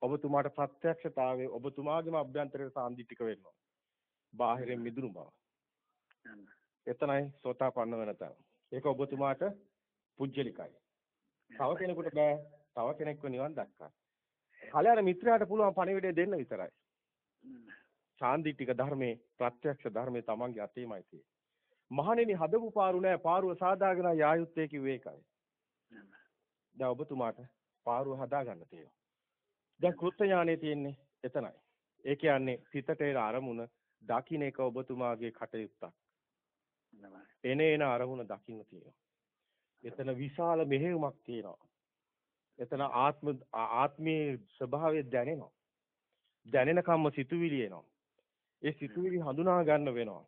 ඔබතුමාට ප්‍රත්‍යක්ෂතාවයේ ඔබතුමාගේම අභ්‍යන්තරයේ සාන්දිටික වෙන්න ඕන. බාහිරින් මිදුණු බව. එතනයි සෝතාපන්න වෙන තැන. ඒක ඔබතුමාට පුජ්‍යලිකයි. තව කෙනෙකුට බෑ. තව කෙනෙක්ව නිවන් දක්කා. කලයාර මිත්‍රයාට පුළුවන් පණිවිඩය දෙන්න විතරයි. සාන්දිටික ධර්මයේ ප්‍රත්‍යක්ෂ ධර්මයේ තමන්ගේ අතේමයි තියෙන්නේ. මහණෙනි හදපු පාරු නෑ පාරුව සාදාගෙන යායුත්තේ කිව්වේ ඒකයි. දැන් ඔබතුමාට පාරුව හදාගන්න තියෙනවා. දැන් කෘත්‍ය ඥානෙ තියෙන්නේ එතනයි. ඒ කියන්නේ සිතට එන අරමුණ දකින්න එක ඔබතුමාගේ කටයුත්තක්. එන එන අරමුණ දකින්න තියෙනවා. එතන විශාල මෙහෙයුමක් තියෙනවා. එතන ආත්ම ආත්මීය ස්වභාවය දැනෙනවා. දැනෙන කම්ම සිතුවිලි එනවා. ඒ සිතුවිලි හඳුනා ගන්න වෙනවා.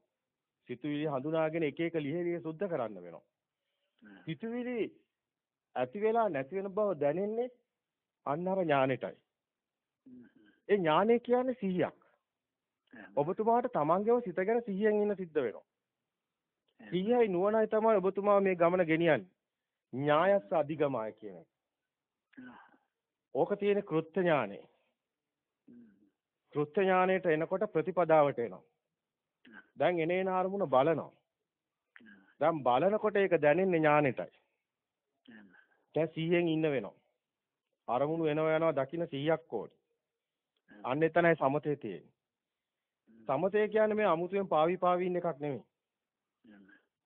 සිතුවිලි හඳුනාගෙන එක එක ලිහෙලිය සුද්ධ කරන්න වෙනවා. සිතුවිලි ඇති වෙලා නැති වෙන බව දැනෙන්නේ අන්න අර ඥානෙටයි. ඒ ඥානෙ කියන්නේ සිහියක්. ඔබතුමාට තමන්ගේම සිත ගැන සිහියෙන් ඉන්න සිද්ධ වෙනවා. සිහියයි නුවණයි තමයි ඔබතුමා මේ ගමන ගෙනියන්නේ. ඥායස්ස අධිගමය කියන එක. ඕක තියෙන කෘත්‍ය ඥානෙ. කෘත්‍ය ඥානෙට එනකොට ප්‍රතිපදාවට එනවා. දැන් එනේන අරමුණ බලනවා. දැන් බලනකොට ඒක දැනෙන්නේ ඥානෙටයි. දැන් සිහියෙන් ඉන්න වෙනවා. අරමුණු එනවා යනවා දකින්න සිහියක් ඕනේ. අන්න එතනයි සමතේ තියෙන්නේ. සමතේ කියන්නේ මේ අමුතුවෙන් පාවි පාවි ඉන්න එකක් නෙමෙයි.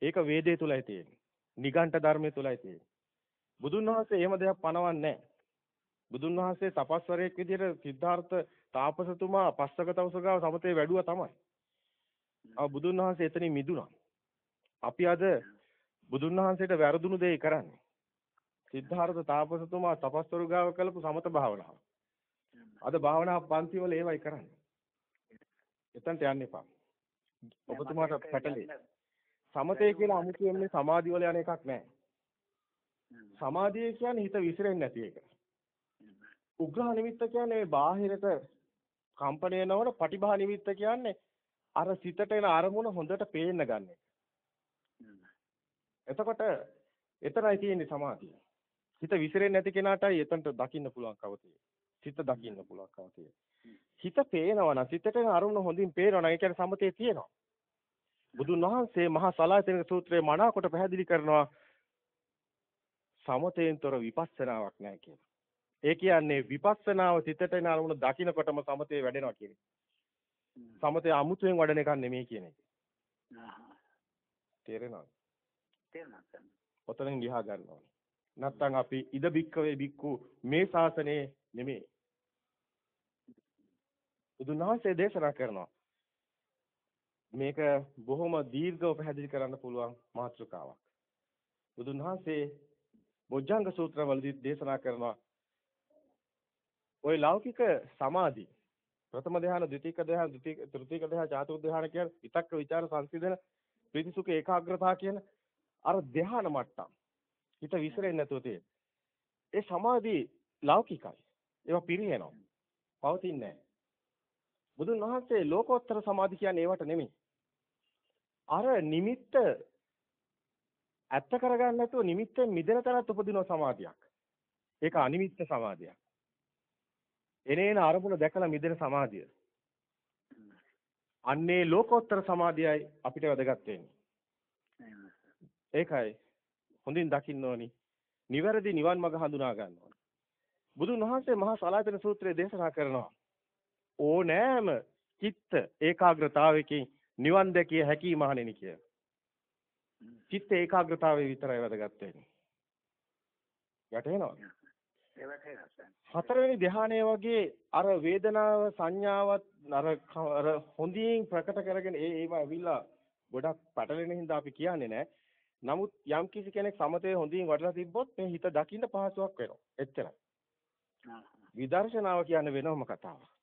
ඒක වේදේ තුලයි තියෙන්නේ. නිගණ්ඨ ධර්මයේ තුලයි තියෙන්නේ. බුදුන් වහන්සේ එහෙම දෙයක් පනවන්නේ නැහැ. බුදුන් වහන්සේ තපස්වරයෙක් විදිහට සිද්ධාර්ථ තාපසතුමා පස්සක තවුසගාව සමතේ වැඩුවා තමයි. ආ බුදුන් වහන්සේ එතනින් මිදුණා. අපි අද බුදුන් වහන්සේට වැරදුණු දේ කරන්නේ. සිද්ධාර්ථ තාපසතුමා තපස්වරු ගාව කළපු සමත භාවනාව. අද භාවනා පන්ති වල ඒවයි කරන්නේ. එතනට යන්න එපා. ඔබතුමාට පැටලේ. සමතේ කියලා අමුතුවෙන් මේ සමාධි වල යන එකක් නැහැ. සමාධිය කියන්නේ හිත විසිරෙන්නේ නැති එක. උග්‍රහ නිමිත්ත කියන්නේ මේ බාහිරට කම්පණය නොවන පටිභා නිමිත්ත කියන්නේ අර සිතට එන අරමුණ හොඳට පේන්න ගන්න එක. එතකොට එතරයි තියෙන්නේ සමාධිය. හිත විසිරෙන්නේ නැති කෙනාටයි එතනට දකින්න පුළුවන්කම තියෙන්නේ. සිත දකින්න පුළුවන්කම තියෙන්නේ. හිත පේනවා නම් සිතට අරමුණ හොඳින් පේනවා නම් ඒ කියන්නේ සමතේ තියෙනවා. බුදුන් වහන්සේ මහා සලායතනික සූත්‍රයේ මනාකොට පැහැදිලි කරනවා සමතේන්තර විපස්සනාවක් නැහැ කියලා. ඒ කියන්නේ විපස්සනාව සිතට එන අරමුණ දකින්නකොටම සමතේ වැඩෙනවා කියන්නේ. සමතේ අමුතුවෙන් වඩන එකක් නෙමෙයි කියන එක. තේරෙනවද? තියෙනවා සර්. ඔතනින් ලියා ගන්න ඕනේ. නැත්තම් අපි ඉද බික්කවේ බික්කු මේ ශාසනයේ නෙමෙයි. බුදුන් වහන්සේ දේශනා කරනවා. මේක බොහොම දීර්ඝව පැහැදිලි කරන්න පුළුවන් මාතෘකාවක්. බුදුන් වහන්සේ බොජ්ජංග සූත්‍රවලදී දේශනා කරනවා ওই ලෞකික සමාධි ප්‍රථම ධ්‍යාන, ද්විතීක ධ්‍යාන, තෘතීක ධ්‍යාන, චාතුර්ථ ධ්‍යාන කියන විතක්ක විචාර සංසිඳන ප්‍රීතිසුඛ ඒකාග්‍රතාව කියන අර ධ්‍යාන මට්ටම් හිත විසිරෙන්නේ නැතුව තියෙන. ඒ සමාධි ලෞකිකයි. ඒවා පිරිනනවා. පවතින්නේ නැහැ. බුදුන් වහන්සේ ලෝකෝත්තර සමාධි කියන්නේ ඒවට නෙමෙයි. අර නිමිත්ත ඇත්ත කරගන්න නැතුව නිමිත්තෙන් මිදෙන තරත් උපදින සමාධියක්. ඒක අනිමිත්ත සමාධියක්. එනේන අරමුණ දැකලා මිදෙන සමාධිය. අන්නේ ලෝකෝත්තර සමාධියයි අපිට වැදගත් වෙන්නේ. ඒකයි හොඳින් දකින්න ඕනි. නිවැරදි නිවන් මඟ හඳුනා ගන්න ඕනි. බුදුන් වහන්සේ මහා සලායතන සූත්‍රයේ දේශනා කරනවා. ඕනෑම චිත්ත ඒකාග්‍රතාවයකින් නිවන් දැකිය හැකි මහණෙනි කිය. චිත්ත ඒකාග්‍රතාවය විතරයි වැදගත් වෙන්නේ. සර්. හතරවෙනි ධ්‍යානය වගේ අර වේදනාව සංඥාවත් අර අර හොඳින් ප්‍රකට කරගෙන ඒ ඒවා ඇවිල්ලා ගොඩක් පැටලෙන හින්දා අපි කියන්නේ නැහැ. නමුත් යම් කිසි කෙනෙක් සමතේ හොඳින් වඩලා තිබ්බොත් මේ හිත දකින්න පහසුවක් වෙනවා. එච්චරයි. විදර්ශනාව කියන්නේ වෙනවම කතාවක්.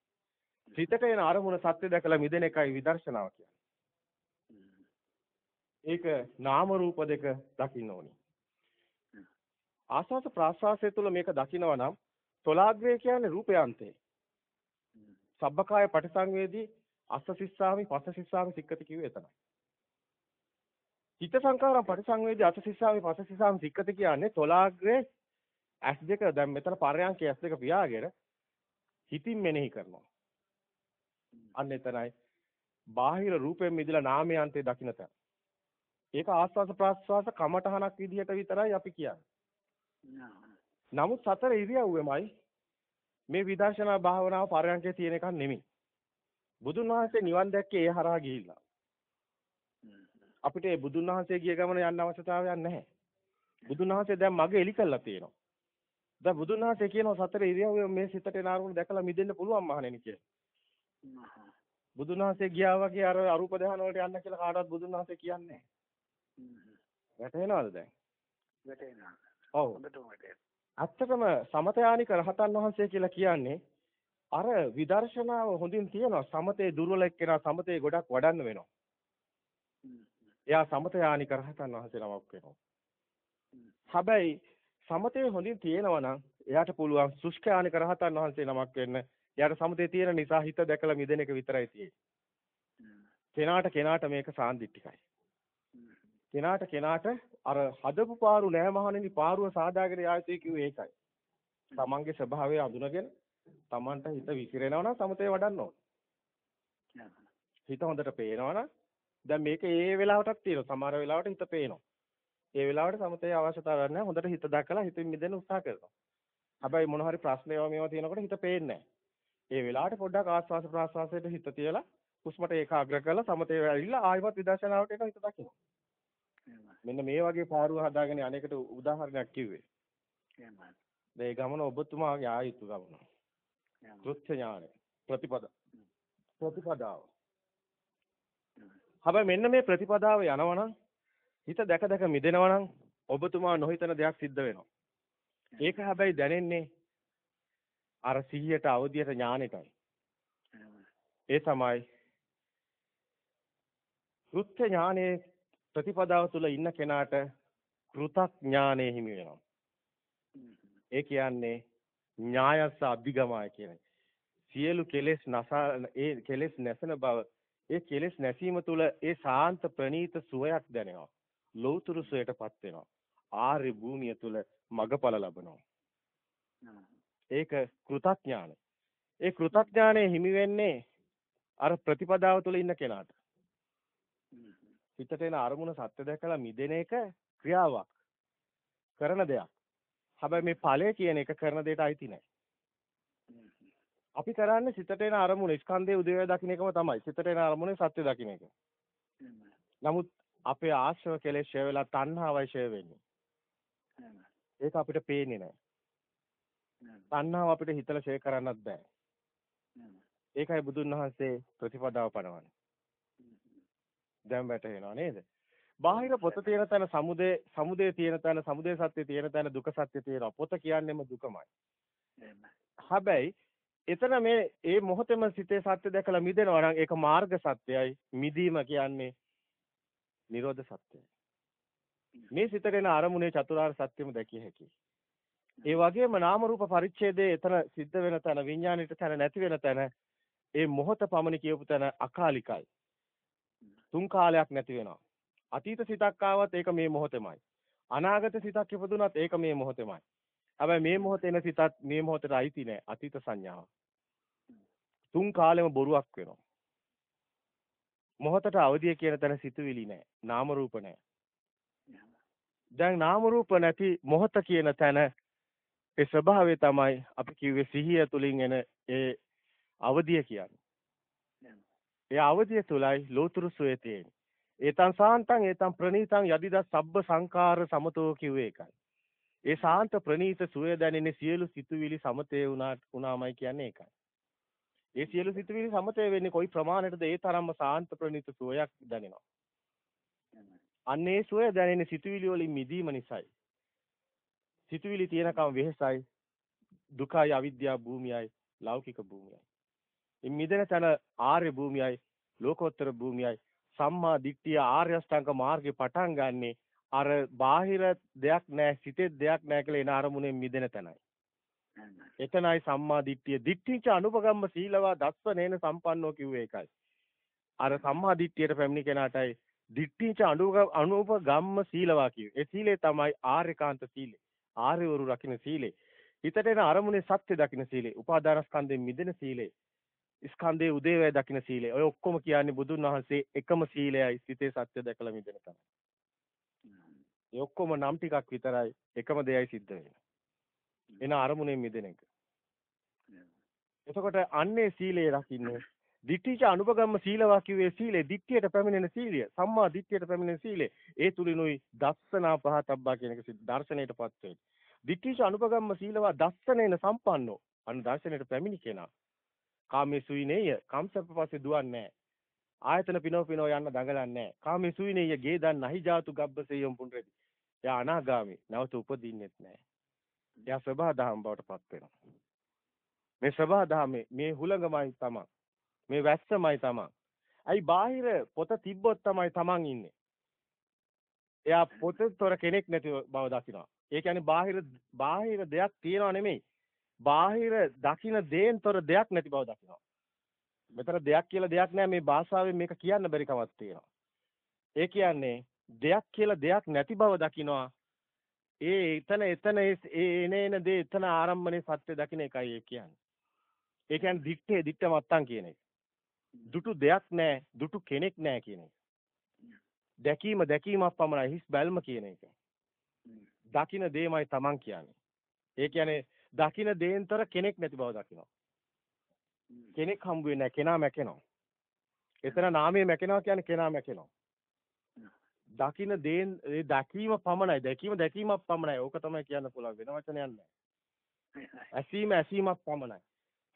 සිතට එන අරමුණ සත්‍ය දැකලා මිදෙන එකයි විදර්ශනාව කියන්නේ. ඒක නාම රූප දෙක දකින්න ඕනි. ආස්වාස ප්‍රාස්වාසය තුළ මේක දකිනවා නම් තොලාග්‍රේ කියන්නේ රූපයන්තේ. සබ්බකාය පටිසංවේදී අස්ස සිස්සාමි පස්ස සිස්සාමි සික්කති කිව්වේ එතනයි. චිත්ත සංකාරම් පටිසංවේදී අස්ස සිස්සාමි පස්ස සිස්සාමි සික්කති කියන්නේ තොලාග්‍රේ ඇස් දෙක දැන් මෙතන පරයන්කේ ඇස් දෙක පියාගෙන හිතින් මෙනෙහි කරනවා. අන්න එතනයි බාහිර රූපයෙන් මිදලා නාමයන්තේ දකින්න තැන. ඒක ආස්වාස ප්‍රාස්වාස කමඨහනක් විදිහට විතරයි අපි කියන්නේ. නමුත් සතර ඉරියව්වෙමයි මේ විදර්ශනා භාවනාව පරයන්කේ තියෙන එකක් නෙමෙයි. බුදුන් වහන්සේ නිවන් දැක්කේ ඒ හරහා ගිහිල්ලා. අපිට බුදුන් වහන්සේ ගිය ගමන යන්න අවශ්‍යතාවයක් නැහැ. බුදුන් වහන්සේ දැන් මගේ එලි කළා තියෙනවා. දැන් බුදුන් වහන්සේ කියනවා සතර ඉරියව්වෙ මේ සිතට එන අරමුණු දැකලා මිදෙන්න පුළුවන් මහණෙනි කියලා. බුදුන් වහන්සේ ගියා වගේ අර අරූප ධාන වලට යන්න කියලා කාටවත් බුදුන් වහන්සේ කියන්නේ නැහැ. වැටහෙනවද දැන්? වැටෙනවා. ඔව්. ඇත්තටම සමතයානික රහතන් වහන්සේ කියලා කියන්නේ අර විදර්ශනාව හොඳින් තියෙනවා සමතේ දුර්වල එක්කෙනා සමතේ ගොඩක් වඩන්න වෙනවා. එයා සමතයානික රහතන් වහන්සේ නමක් වෙනවා. හැබැයි සමතේ හොඳින් තියෙනවා නම් එයාට පුළුවන් සුෂ්ඨානික රහතන් වහන්සේ නමක් වෙන්න. එයාට සමතේ තියෙන නිසා හිත දැකලා මිදෙන එක විතරයි තියෙන්නේ. කෙනාට කෙනාට මේක සාන්දිටිකයි. කෙනාට කෙනාට අර හදපු පාරු නෑ මහණෙනි පාරුව සාදාගෙන යායුතුයි කිව්වේ ඒකයි. තමන්ගේ ස්වභාවය අඳුනගෙන තමන්ට හිත විසිරෙනවා නම් සමතේ වඩන්න ඕන. හිත හොඳට පේනවා නම් දැන් මේක ඒ වෙලාවටත් තියෙනවා. සමහර වෙලාවට හිත පේනවා. ඒ වෙලාවට සමතේ අවශ්‍යතාවයක් නැහැ. හොඳට හිත දැකලා හිතින් මිදෙන්න උත්සාහ කරනවා. හැබැයි මොන හරි ප්‍රශ්න ඒවා මේවා තියෙනකොට හිත පේන්නේ නැහැ. ඒ වෙලාවට පොඩ්ඩක් ආස්වාස ප්‍රාස්වාසයට හිත තියලා හුස්මට ඒකාග්‍ර කරලා සමතේ වෙලා ආයෙත් විදර්ශනාවට එනවා හිත දකින්න. මෙන්න මේ වගේ පාරුව හදාගෙන අනේකට උදාහරණයක් කිව්වේ. මේ ගමන ඔබතුමාගේ ආයුතු ගමන. කෘත්‍ය ඥානය ප්‍රතිපද ප්‍රතිපදාව. හැබැයි මෙන්න මේ ප්‍රතිපදාව යනවනම් හිත දැක දැක මිදෙනවනම් ඔබතුමා නොහිතන දෙයක් සිද්ධ වෙනවා. ඒක හැබැයි දැනෙන්නේ අර සිහියට අවදියට ඥානෙටයි. ඒ තමයි කෘත්‍ය ඥානයේ ප්‍රතිපදාව තුළ ඉන්න කෙනාට කෘතඥානෙ හිමි වෙනවා. ඒ කියන්නේ ඥායස්ස අභිගමය කියන්නේ. සියලු කෙලෙස් නසා ඒ කෙලෙස් නැසන බව ඒ කෙලෙස් නැසීම තුළ ඒ සාන්ත ප්‍රණීත සුවයක් දැනෙනවා. ලෞතුරු සුවයටපත් වෙනවා. ආර්ය භූමිය තුළ මගඵල ලබනවා. ඒක කෘතඥාන. ඒ කෘතඥානය හිමි වෙන්නේ අර ප්‍රතිපදාව තුළ ඉන්න කෙනාට. හිතට එන අරමුණ සත්‍ය දැකලා මිදෙන එක ක්‍රියාවක්. කරන දෙයක්. හැබැයි මේ ඵලය කියන එක කරන දෙයට අයිති නැහැ. අපි කරන්නේ සිතට එන අරමුණ ස්කන්ධයේ උදේවැය දකින්න එකම තමයි. සිතට එන අරමුණේ සත්‍ය දකින්න එක. නමුත් අපේ ආශ්‍රව කෙලෙස් ඡය වෙලා තණ්හාවයි ඡය වෙන්නේ. එහෙමයි. ඒක අපිට පේන්නේ නැහැ. තණ්හාව අපිට හිතලා ඡය කරන්නත් බෑ. ඒකයි බුදුන් වහන්සේ ප්‍රතිපදාව පනවන්නේ. දැන් වැටහෙනවා නේද? බාහිර පොත තියෙන තැන සමුදේ සමුදේ තියෙන තැන සමුදේ සත්‍ය තියෙන තැන දුක සත්‍ය තියෙනවා. පොත කියන්නේම දුකමයි. හැබැයි එතන මේ ඒ මොහොතේම සිතේ සත්‍ය දැකලා මිදෙනවා නම් ඒක මාර්ග සත්‍යයි. මිදීම කියන්නේ නිරෝධ සත්‍යයි. මේ සිතට එන අරමුණේ චතුරාර්ය සත්‍යෙම දැකිය හැකියි. ඒ වගේම නාම රූප පරිච්ඡේදයේ එතන සිද්ධ වෙන තැන විඥාණයට තැන නැති වෙන තැන ඒ මොහොත පමණ කියපු තැන අකාලිකයි. තුන් කාලයක් නැති වෙනවා. අතීත සිතක් ආවත් ඒක මේ මොහොතෙමයි. අනාගත සිතක් ඉපදුනත් ඒක මේ මොහොතෙමයි. හැබැයි මේ මොහොතේ එන සිතත් මේ මොහොතට අයිති නෑ අතීත සංඥාව. තුන් කාලෙම බොරුවක් වෙනවා. මොහොතට අවදිය කියන තැන සිතුවිලි නෑ. නාම රූප නෑ. දැන් නාම රූප නැති මොහොත කියන තැන ඒ ස්වභාවය තමයි අපි කිව්වේ සිහිය තුලින් එන ඒ අවදිය කියන්නේ. ඒ අවදිය තුලයි ලෝතුරු සුවේ තියෙන්නේ. ඒතං සාන්තං ඒතං ප්‍රණීතං යදිදා සබ්බ සංකාර සමතෝ කිව්වේ ඒකයි. ඒ සාන්ත ප්‍රණීත සුවය දැනෙන්නේ සියලු සිතුවිලි සමතේ වුණා වුණාමයි කියන්නේ ඒකයි. ඒ සියලු සිතුවිලි සමතේ වෙන්නේ කොයි ප්‍රමාණයටද ඒ තරම්ම සාන්ත ප්‍රණීත සුවයක් දැනෙනවා. අන්නේ සුවය දැනෙන්නේ සිතුවිලි වලින් මිදීම නිසායි. සිතුවිලි තියෙනකම් වෙහසයි දුකයි අවිද්‍යාව භූමියයි ලෞකික භූමියයි. ඉන් මිදෙන තැන ආර්ය භූමියයි ලෝකෝත්තර භූමියයි සම්මා දිට්ඨිය ආර්ය අෂ්ටාංග මාර්ගේ පටන් ගන්නෙ අර බාහිර දෙයක් නැහැ සිතේ දෙයක් නැහැ කියලා එන අරමුණෙන් මිදෙන තැනයි. එතනයි සම්මා දිට්ඨිය. දිට්ඨිච අනුපගම්ම සීලවා දස්සනේන සම්පන්නෝ කිව්වේ ඒකයි. අර සම්මා දිට්ඨියට පැමිණි කෙනාටයි දිට්ඨිච අනුපගම්ම සීලවා කිව්වේ. ඒ සීලය තමයි ආර්යකාන්ත සීලය. ආර්යවරු රකින්න සීලය. හිතට එන අරමුණේ සත්‍ය දකින්න සීලය. උපාදානස්කන්ධයෙන් මිදෙන සීලය. ස්කන්ධයේ උදේවැය දකින්න සීලය. ඔය ඔක්කොම කියන්නේ බුදුන් වහන්සේ එකම සීලයයි සිතේ සත්‍ය දැකලා මිදෙන තමයි. ඒ ඔක්කොම නම් ටිකක් විතරයි එකම දෙයයි සිද්ධ වෙන්නේ. එන අරමුණෙන් මිදෙන එක. එතකොට අන්නේ සීලය රකින්න දිට්ඨිච අනුපගම්ම සීලවා කිව්වේ සීලේ දිට්ඨියට පැමිණෙන සීලය සම්මා දිට්ඨියට පැමිණෙන සීලය ඒ තුලිනුයි දස්සනා පහතබ්බා කියන එක දර්ශනයටපත් වෙන්නේ. දිට්ඨිච අනුපගම්ම සීලවා දස්සනේන සම්පන්නෝ අනු දර්ශනයට පැමිණි කෙනා කාමේසුයිනේය කම්සප්පපස්සේ දුවන්නේ ආයතන පිනෝ පිනෝ යන්න දඟලන්නේ නැහැ. කාමේසුයිනේය ගේ දන් නහි ජාතු ගබ්බසෙයම් පුන්රෙදි. එයා අනාගාමි. නැවත උපදින්නෙත් නැහැ. එයා සබහා දහම් බවට පත් වෙනවා. මේ සබහා දහමේ මේ හුලඟමයි තමන්. මේ වැස්සමයි තමන්. අයි බාහිර පොත තිබ්බොත් තමයි තමන් ඉන්නේ. එයා පොතතොර කෙනෙක් නැති බව දකිනවා. ඒ කියන්නේ බාහිර බාහිර දෙයක් තියනව නෙමෙයි. බාහිර දකින දේන්තර දෙයක් නැති බව දකිනවා. මෙතන දෙයක් කියලා දෙයක් නැහැ මේ භාෂාවෙන් මේක කියන්න බැරි කමක් තියෙනවා. ඒ කියන්නේ දෙයක් කියලා දෙයක් නැති බව දකිනවා. ඒ එතන එතන ඒ එන එන දේ එතන ආරම්භනේ සත්‍ය දකින්න එකයි ඒ කියන්නේ. ඒ කියන්නේ දිත්තේ දිත්ත මත්තන් කියන එක. දුටු දෙයක් නැහැ, දුටු කෙනෙක් නැහැ කියන එක. දැකීම දැකීමක් පමණයි හිස් බැල්ම කියන එක. දකින්න දේමයි Taman කියන්නේ. ඒ කියන්නේ දකින්න දේන්තර කෙනෙක් නැති බව දකිනවා. කෙනෙක් හම්බ වෙන්නේ නැහැ, කෙනා මැකෙනවා. එතන නාමයේ මැකෙනවා කියන්නේ කෙනා මැකෙනවා. දකින්න දේන් ඒ දැකීම පමණයි. දැකීම දැකීමක් පමණයි. ඕක තමයි කියන්න පුළුවන්. වෙන වචනයක් නැහැ. ඇසීම ඇසීමක් පමණයි.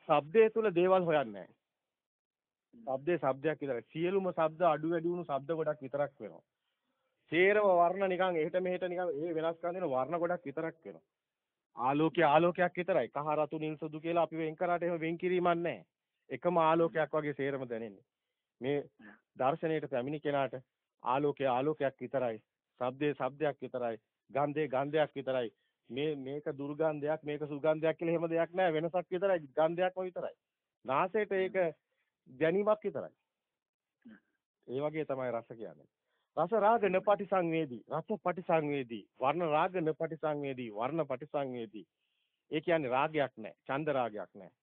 ශබ්දයේ තුල දේවල් හොයන්නේ නැහැ. ශබ්දේ ශබ්දයක් විතරයි. සියලුම ශබ්ද අඩු වැඩි වුණු ශබ්ද ගොඩක් විතරක් වෙනවා. සේරම වර්ණ නිකන් එහෙට මෙහෙට නිකන් ඒ වෙනස්කම් දෙන වර්ණ ගොඩක් විතරක් වෙනවා. ආලෝකය ආලෝකයක් විතරයි. කහ රතු නිල් සුදු කියලා අපි වෙන් කරාට එහෙම වෙන් කිරීමක් නැහැ. එකම ආලෝකයක් වගේ සේරම දැනෙන්නේ. මේ දර්ශනයට පැමිණි කෙනාට ආලෝකය ආලෝකයක් විතරයි. ශබ්දේ ශබ්දයක් විතරයි. ගන්ධේ ගන්ධයක් විතරයි. මේ මේක දුර්ගන්ධයක් මේක සුගන්ධයක් කියලා එහෙම දෙයක් නැහැ වෙනසක් විතරයි ගන්ධයක්ම විතරයි. නාසයට ඒක දැනීමක් විතරයි. ඒ වගේ තමයි රස කියන්නේ. රස රාග නපටි සංවේදී රස පටි සංවේදී වර්ණ රාග නපටි සංවේදී වර්ණ පටි සංවේදී ඒ කියන්නේ රාගයක් නැහැ ඡන්ද රාගයක් නැහැ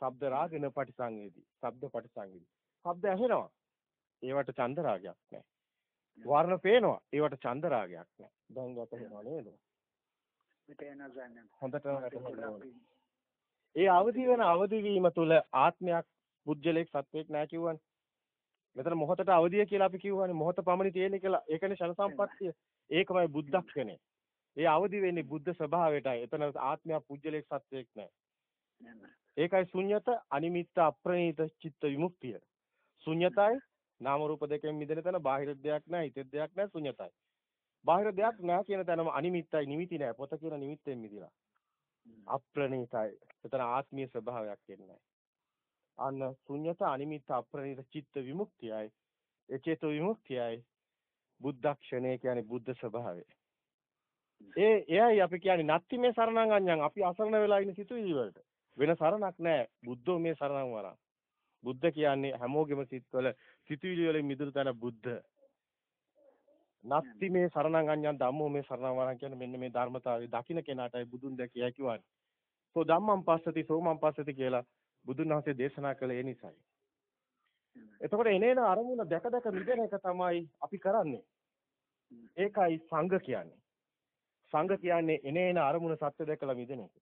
ශබ්ද රාග නපටි සංවේදී ශබ්ද පටි සංවේදී ශබ්ද ඇහෙනවා ඒවට ඡන්ද රාගයක් නැහැ වර්ණ පේනවා ඒවට ඡන්ද රාගයක් නැහැ දැන් ගැටහෙනවා නේද? හොඳට ඒ අවදි වෙන අවදි වීම තුල ආත්මයක් පුජ්‍යලෙක් සත්වෙක් නැහැ කිව්වනේ මෙතන මොහොතට අවදිය කියලා අපි කිව්වනේ මොහොත පමණි තියෙන්නේ කියලා. ඒකනේ ෂණ සම්පත්තිය. ඒකමයි බුද්ධක්ෂණය. ඒ අවදි වෙන්නේ බුද්ධ ස්වභාවයටයි. එතන ආත්මයක් පුජ්‍යලයක් සත්‍යයක් නැහැ. ඒකයි ශුන්්‍යත අනිමිත්ත අප්‍රණීත චිත්ත විමුක්තිය. ශුන්්‍යතයි නාම රූප දෙකෙන් මිදෙන තැන බාහිර දෙයක් නැහැ, හිතේ දෙයක් නැහැ ශුන්්‍යතයි. බාහිර දෙයක් නැහැ කියන තැනම අනිමිත්තයි නිමිති නැහැ. පොත කියන නිමිත්තෙන් මිදිලා. අප්‍රණීතයි. එතන ආත්මීය ස්වභාවයක් එන්නේ අන්න ශුන්්‍යත අනිමිත්ත අප්‍රණීත චිත්ත විමුක්තියයි. ඒ චේතෝ විමුක්තියයි බුද්ධක්ෂණය කියන්නේ බුද්ධ ස්වභාවය. ඒ එයයි අපි කියන්නේ නත්ති මේ සරණං අඤ්ඤං අපි අසරණ වෙලා ඉන්න සිතුවිලි වලට. වෙන සරණක් නැහැ. බුද්ධෝ මේ සරණං වරං. බුද්ධ කියන්නේ හැමෝගෙම සිත්වල සිතුවිලි වලින් මිදුණු තැන බුද්ධ. නත්ති මේ සරණං අඤ්ඤං ධම්මෝ මේ සරණං වරං කියන්නේ මෙන්න මේ ධර්මතාවය දකින්න කෙනාටයි බුදුන් දැකිය හැකිවන්නේ. සෝ ධම්මං පස්සති සෝමං පස්සති කියලා බුදුන් වහන්සේ දේශනා කළේ ඒ නිසයි. එතකොට එනේන අරමුණ දැක දැක මිදෙන එක තමයි අපි කරන්නේ. ඒකයි සංඝ කියන්නේ. සංඝ කියන්නේ එනේන අරමුණ සත්‍ය දැකලා මිදෙන එක.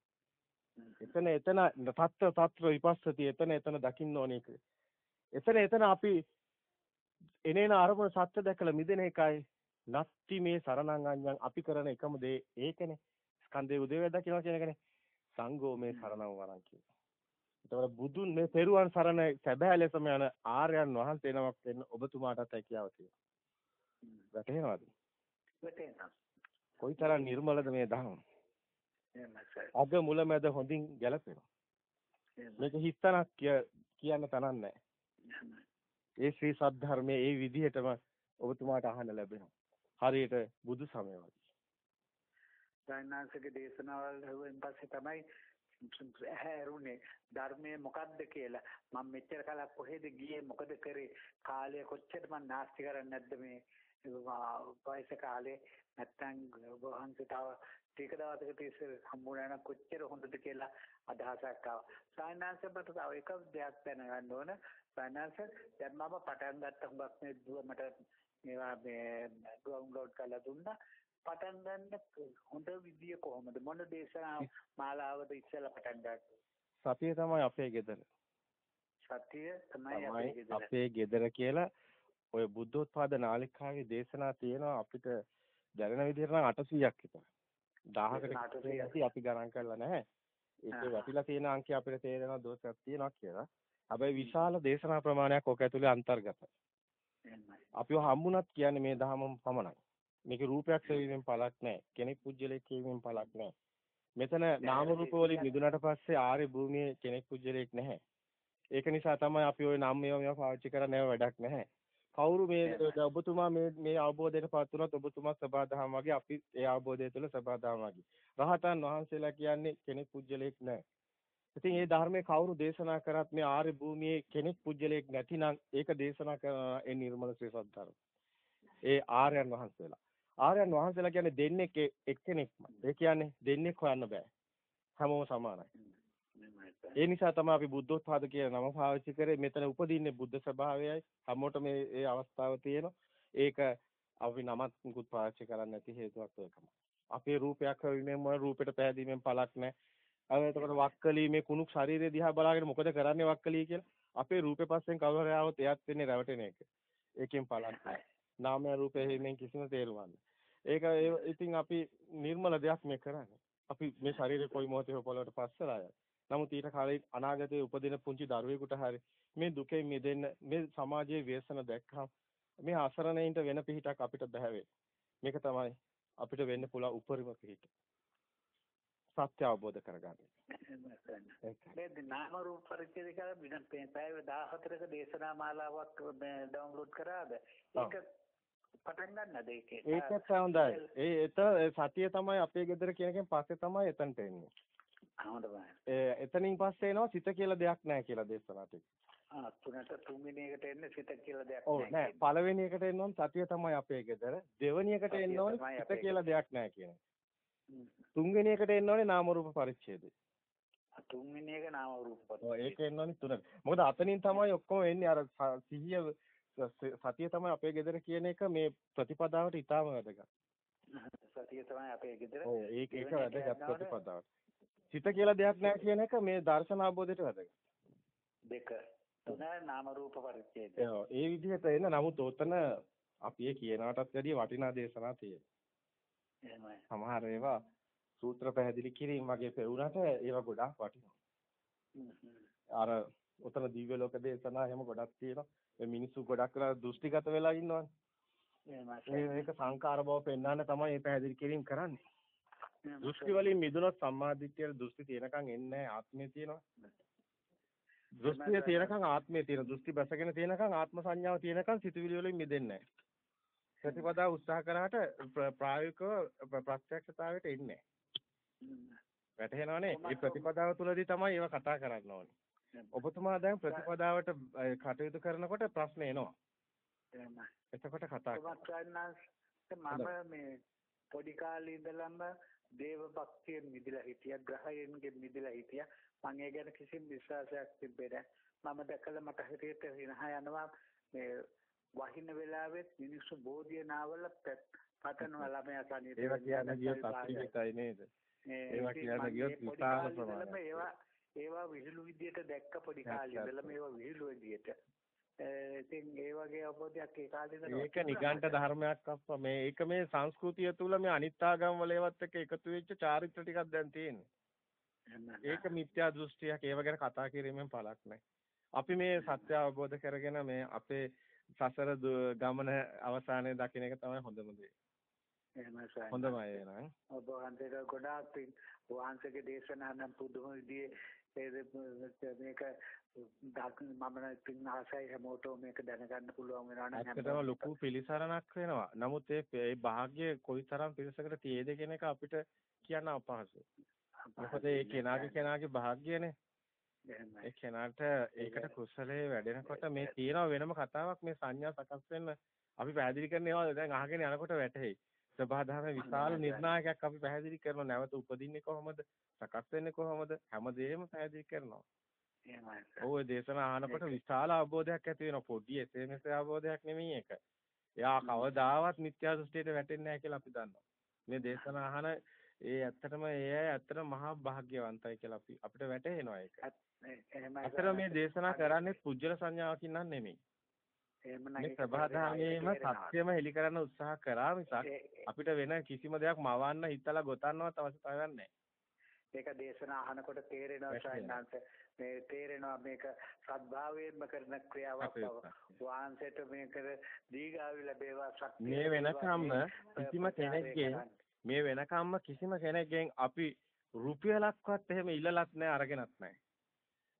එතන එතන තත්ත්ව තත්ත්ව විපස්සති එතන එතන දකින්න ඕනේ ඒක. එතන එතන අපි එනේන අරමුණ සත්‍ය දැකලා මිදෙන එකයි නත්ති මේ සරණං අඤ්ඤං අපි කරන එකම දේ ඒකනේ. ස්කන්ධේ උදේවැය දකිනවා කියන එකනේ. සංඝෝ මේ සරණං වරං කියන. එතකොට බුදුන් මේ පෙරුවන් සරණ සැබෑ ලෙසම යන ආර්යයන් වහන්සේ නමක් වෙන්න ඔබතුමාටත් හැකියාව තියෙනවා. වැටහෙනවද? වැටෙනවා. කොයිතරම් නිර්මලද මේ දහම. අග මුල මැද හොඳින් ගැලපෙනවා. මේක හිස්තනක් කියන්න තනක් නැහැ. ඒ ශ්‍රී සද්ධර්මයේ ඒ විදිහටම ඔබතුමාට අහන්න ලැබෙනවා. හරියට බුදු සමය වගේ. සයන්නාංශගේ දේශනාවල් හුවෙන් පස්සේ තමයි ඇහැරුනේ ධර්මයේ මොකද්ද කියලා මම මෙච්චර කලක් කොහෙද ගියේ මොකද කරේ කාලය කොච්චර මම නාස්ති කරන්නේ නැද්ද මේ වයස කාලේ නැත්තම් වහන්සේ තව ටික දවසකට ඉස්සර හම්බුනා නම් කොච්චර හොඳද කියලා අදහසක් ආවා. සයන්නාංශ මට තව එක දෙයක් දැනගන්න ඕන. සයන්නාංශ දැන් මම පටන් ගත්ත හුඟක් මේ දුව මට මේවා මේ ඩවුන්ලෝඩ් කරලා දුන්නා. පටන් ගන්න හොඳ විදිය කොහොමද මොන දේශනා මාලාවද ඉස්සෙල්ලා පටන් ගත්තේ? සතිය තමයි අපේ ගෙදර. සතිය තමයි අපේ ගෙදර. කියලා ඔය බුද්ධෝත්පාද නාලිකාවේ දේශනා තියෙනවා අපිට දැනෙන විදිහට නම් 800ක් විතර. 1000කට අපි ගණන් කරලා නැහැ. ඒකේ වැටිලා තියෙන අංකය අපිට තේරෙනවා දෝෂයක් තියෙනවා කියලා. හැබැයි විශාල දේශනා ප්‍රමාණයක් ඔක ඇතුලේ අන්තර්ගතයි. අපිව හම්බුණත් කියන්නේ මේ දහමම පමණයි. මේකේ රූපයක් සෙවීමෙන් පළක් නැහැ. කෙනෙක් පුජ්‍යලෙක් කියවීමෙන් පළක් නැහැ. මෙතන නාම රූප වලින් මිදුණට පස්සේ ආර්ය භූමියේ කෙනෙක් පුජ්‍යලෙක් නැහැ. ඒක නිසා තමයි අපි ওই නම් මේවා මේවා පාවිච්චි කරන්නේ වැඩක් නැහැ. කවුරු මේ ඔබතුමා මේ මේ අවබෝධයට පත් වුණොත් ඔබතුමා සබාදහම වගේ අපි ඒ අවබෝධය තුළ සබාදහම වගේ. රහතන් වහන්සේලා කියන්නේ කෙනෙක් පුජ්‍යලෙක් නැහැ. ඉතින් මේ ධර්මයේ කවුරු දේශනා කරත් මේ ආර්ය භූමියේ කෙනෙක් පුජ්‍යලයක් නැතිනම් ඒක දේශනා කරන ඒ නිර්මල ශ්‍රී සද්ධර්ම. ඒ ආර්යයන් වහන්සේලා. ආර්යයන් වහන්සේලා කියන්නේ දෙන්නේ එක්කෙනෙක්ම. ඒ කියන්නේ දෙන්නේ හොයන්න බෑ. හැමෝම සමානයි. ඒ නිසා තමයි අපි බුද්ධෝත්පාද කියන නම පාවිච්චි කරේ මෙතන උපදින්නේ බුද්ධ ස්වභාවයයි හැමෝටම මේ ඒ අවස්ථාව තියෙනවා. ඒක අපි නමත් මුකුත් පාවිච්චි කරන්නේ නැති හේතුවක් ඒකම. අපේ රූපයක් හොයීමෙන් මොන රූපෙට පෑදීමෙන් පළක් නැහැ. අර එතකොට වක්කලී මේ කුණු ශරීරය දිහා බලාගෙන මොකද කරන්නේ වක්කලී කියලා? අපේ රූපේ පස්සෙන් කවුරු හරි ආවොත් එයත් වෙන්නේ රැවටෙන එක. ඒකෙන් පලක් නැහැ. නාමය රූපය හිමෙන් කිසිම තේරුමක් ඒක ඉතින් අපි නිර්මල දෙයක් මේ කරන්නේ. අපි මේ ශරීරේ කොයි මොහොතේ පොළොවට පස්සලා යයි. නමුත් ඊට කලින් අනාගතයේ උපදින පුංචි දරුවෙකුට හරි මේ දුකෙන් මිදෙන්න මේ සමාජයේ ව්‍යසන දැක්කම මේ අසරණයින්ට වෙන පිහිටක් අපිට බෑ මේක තමයි අපිට වෙන්න පුළුවන් උපරිම පිහිට. සත්‍ය අවබෝධ කරගන්න. ඒක නාම රූප පරිච්ඡේද කියලා බිනම් පැය 14ක දේශනා මාලාවක් ඩවුන්ලෝඩ් කරාද? ඒක පටන් ගන්නද ඒකේ? ඒකත් හොඳයි. ඒ එත සතිය තමයි අපේ ගෙදර කියනකෙන් පස්සේ තමයි එතනට එන්නේ. හොඳයි. ඒ එතනින් පස්සේ එනවා සිත කියලා දෙයක් නැහැ කියලා දේශනා ටික. ආ තුනට තුන්වෙනි එකට එන්නේ සිත කියලා දෙයක් නැහැ. ඔව් නෑ. පළවෙනි එකට එන්න ඕන සතිය තමයි අපේ ගෙදර. දෙවෙනි එකට එන්න ඕනේ සිත කියලා දෙයක් නැහැ කියන. තුන්වෙනි එකට එන්න ඕනේ නාම රූප පරිච්ඡේදය. තුන්වෙනි එක නාම රූප පරිච්ඡේදය. ඔව් ඒක එන්න ඕනේ තුනට. මොකද අතනින් තමයි ඔක්කොම එන්නේ අර සිහිය සතිය තමයි අපේ ගෙදර කියන එක මේ ප්‍රතිපදාවට ඉතාම වැදගත්. සතිය තමයි අපේ ගෙදර. ඔව් ඒක ඒක වැදගත් ප්‍රතිපදාවට. සිත කියලා දෙයක් නැහැ කියන එක මේ දර්ශන අවබෝධයට වැදගත්. දෙක. තුන නාම රූප පරිච්ඡේද. ඒ විදිහට එන නමුත් ඔතන අපි ඒ කියනකටත් වැඩිය වටිනා දේශනා තියෙනවා. එහෙමයි. සමහර ඒවා සූත්‍ර පැහැදිලි කිරීම වගේ පෙවුනට ඒවා ගොඩාක් වටිනවා. අර උතන දිව්‍ය ලෝක දේශනා එහෙම ගොඩක් තියෙනවා. මිනිස්සු ගොඩක් වෙලා දෘෂ්ටිගත වෙලා ඉන්නවනේ. මේක සංකාර බව පෙන්වන්න තමයි මේ පැහැදිලි කිරීම කරන්නේ. දෘෂ්ටි වලින් මිදුනොත් සම්මාදිට්ඨිය දෘෂ්ටි තියෙනකන් එන්නේ ආත්මය තියෙනවා. දෘෂ්ටිය තියෙනකන් ආත්මය තියෙන. දෘෂ්ටි බැසගෙන තියෙනකන් ආත්ම සංඥාව තියෙනකන් සිතුවිලි වලින් මිදෙන්නේ නැහැ. ප්‍රතිපදාව උත්සාහ කරාට ප්‍රායෝගිකව ප්‍රත්‍යක්ෂතාවයට එන්නේ නැහැ. වැටහෙනවනේ? මේ ප්‍රතිපදාව තුළදී තමයි ඒව කතා කරන්න ඕනේ. ඔබතුමා දැන් ප්‍රතිපදාවට කටයුතු කරනකොට ප්‍රශ්න එනවා. එතකොට කතා මම මේ පොඩි කාලේ ඉඳලම දේව භක්තියෙන් මිදලා හිටියා ග්‍රහයෙන්ගෙන් මිදලා හිටියා. මම ඒ ගැන කිසිම විශ්වාසයක් තිබෙන්නේ නැහැ. මම දැකලා මට හිතේට හිනහ යනවා. මේ වහින වෙලාවෙත් මිනිස්සු බෝධිය නාවල පතනවා ළමයා සනීප ඒවා කියන්නේ ගියොත් අපිටයි නේද? ඒවා කියන්නේ ගියොත් විශාල ප්‍රමාණයක් ඒවා ඒවා විහිළු විදියට දැක්ක පොඩි කාලේ ඉඳලම ඒවා විහිළු විදියට ඉතින් ඒ වගේ අවබෝධයක් ඒ කාලේ ඉඳලා ඒක නිගණ්ඨ ධර්මයක් අප්පා මේ ඒක මේ සංස්කෘතිය තුල මේ අනිත්‍යාගම් වල ඒවත් එක්ක එකතු වෙච්ච චාරිත්‍ර ටිකක් දැන් තියෙන්නේ. ඒක මිත්‍යා දෘෂ්ටියක් ඒව ගැන කතා කිරීමෙන් පළක් නැහැ. අපි මේ සත්‍ය අවබෝධ කරගෙන මේ අපේ සසර ගමන අවසානයේ දකින්න එක තමයි හොඳම දේ. එහෙමයි හොඳමයි එහෙනම්. ඔබ වහන්සේට ගොඩාක් පින් වහන්සේගේ දේශනා නම් පුදුම විදිහේ මේක මම පින් ආසයි හැමෝටම මේක දැනගන්න පුළුවන් වෙනවා නම් ඇත්තටම ලොකු පිළිසරණක් වෙනවා. නමුත් ඒ ඒ වාග්ය කොයිතරම් පිරිසකට තියේද කියන එක අපිට කියන්න අපහසුයි. මොකද ඒ කෙනාගේ කෙනාගේ වාග්යනේ. ඒ කෙනාට ඒකට කුසලයේ වැඩෙනකොට මේ තියෙන වෙනම කතාවක් මේ සංඥා සකස් වෙන්න අපි පැහැදිලි කරන ඒවා දැන් අහගෙන යනකොට වැටහෙයි. සබහාධර්ම විශාල නිර්ණායකයක් අපි පැහැදිලි කරනවා නැවත උපදින්නේ කොහොමද? සකස් වෙන්නේ කොහොමද? හැමදේම පැහැදිලි කරනවා. ඔය දේශනා අහනකොට විශාල අවබෝධයක් ඇති වෙනවා. පොඩි මෙසේ අවබෝධයක් නෙමෙයි ඒක. එයා කවදාවත් මිත්‍යා දෘෂ්ටියට වැටෙන්නේ නැහැ කියලා අපි දන්නවා. මේ දේශනා අහන ඒ ඇත්තටම ඒ ඇත්තටම මහා භාග්‍යවන්තයි කියලා අපි අපිට වැටහෙනවා ඒක. ඇත්තටම මේ දේශනා කරන්නේ පුජ්‍යල සංඥාවකින් නම් නෙමෙයි. මේ ප්‍රභාධාමයේම සත්‍යම හෙලි කරන්න උත්සාහ කරා මිසක් අපිට වෙන කිසිම දෙයක් මවන්න හිතලා ගොතන්නවත් අවශ්‍යතාවයක් නැහැ. මේක දේශනා අහනකොට තේරෙනවා සයන්නාන්ත මේ තේරෙනවා මේක සත්භාවයෙන්ම කරන ක්‍රියාවක් බව. වහන්සේට මේක දීගාවි ලැබේවා ශක්තිය මේ වෙනකම්ම කිසිම කෙනෙක්ගෙන් මේ වෙනකම්ම කිසිම කෙනෙක්ගෙන් අපි රුපියලක්වත් එහෙම ඉල්ලලත් නැහැ අරගෙනත් නැහැ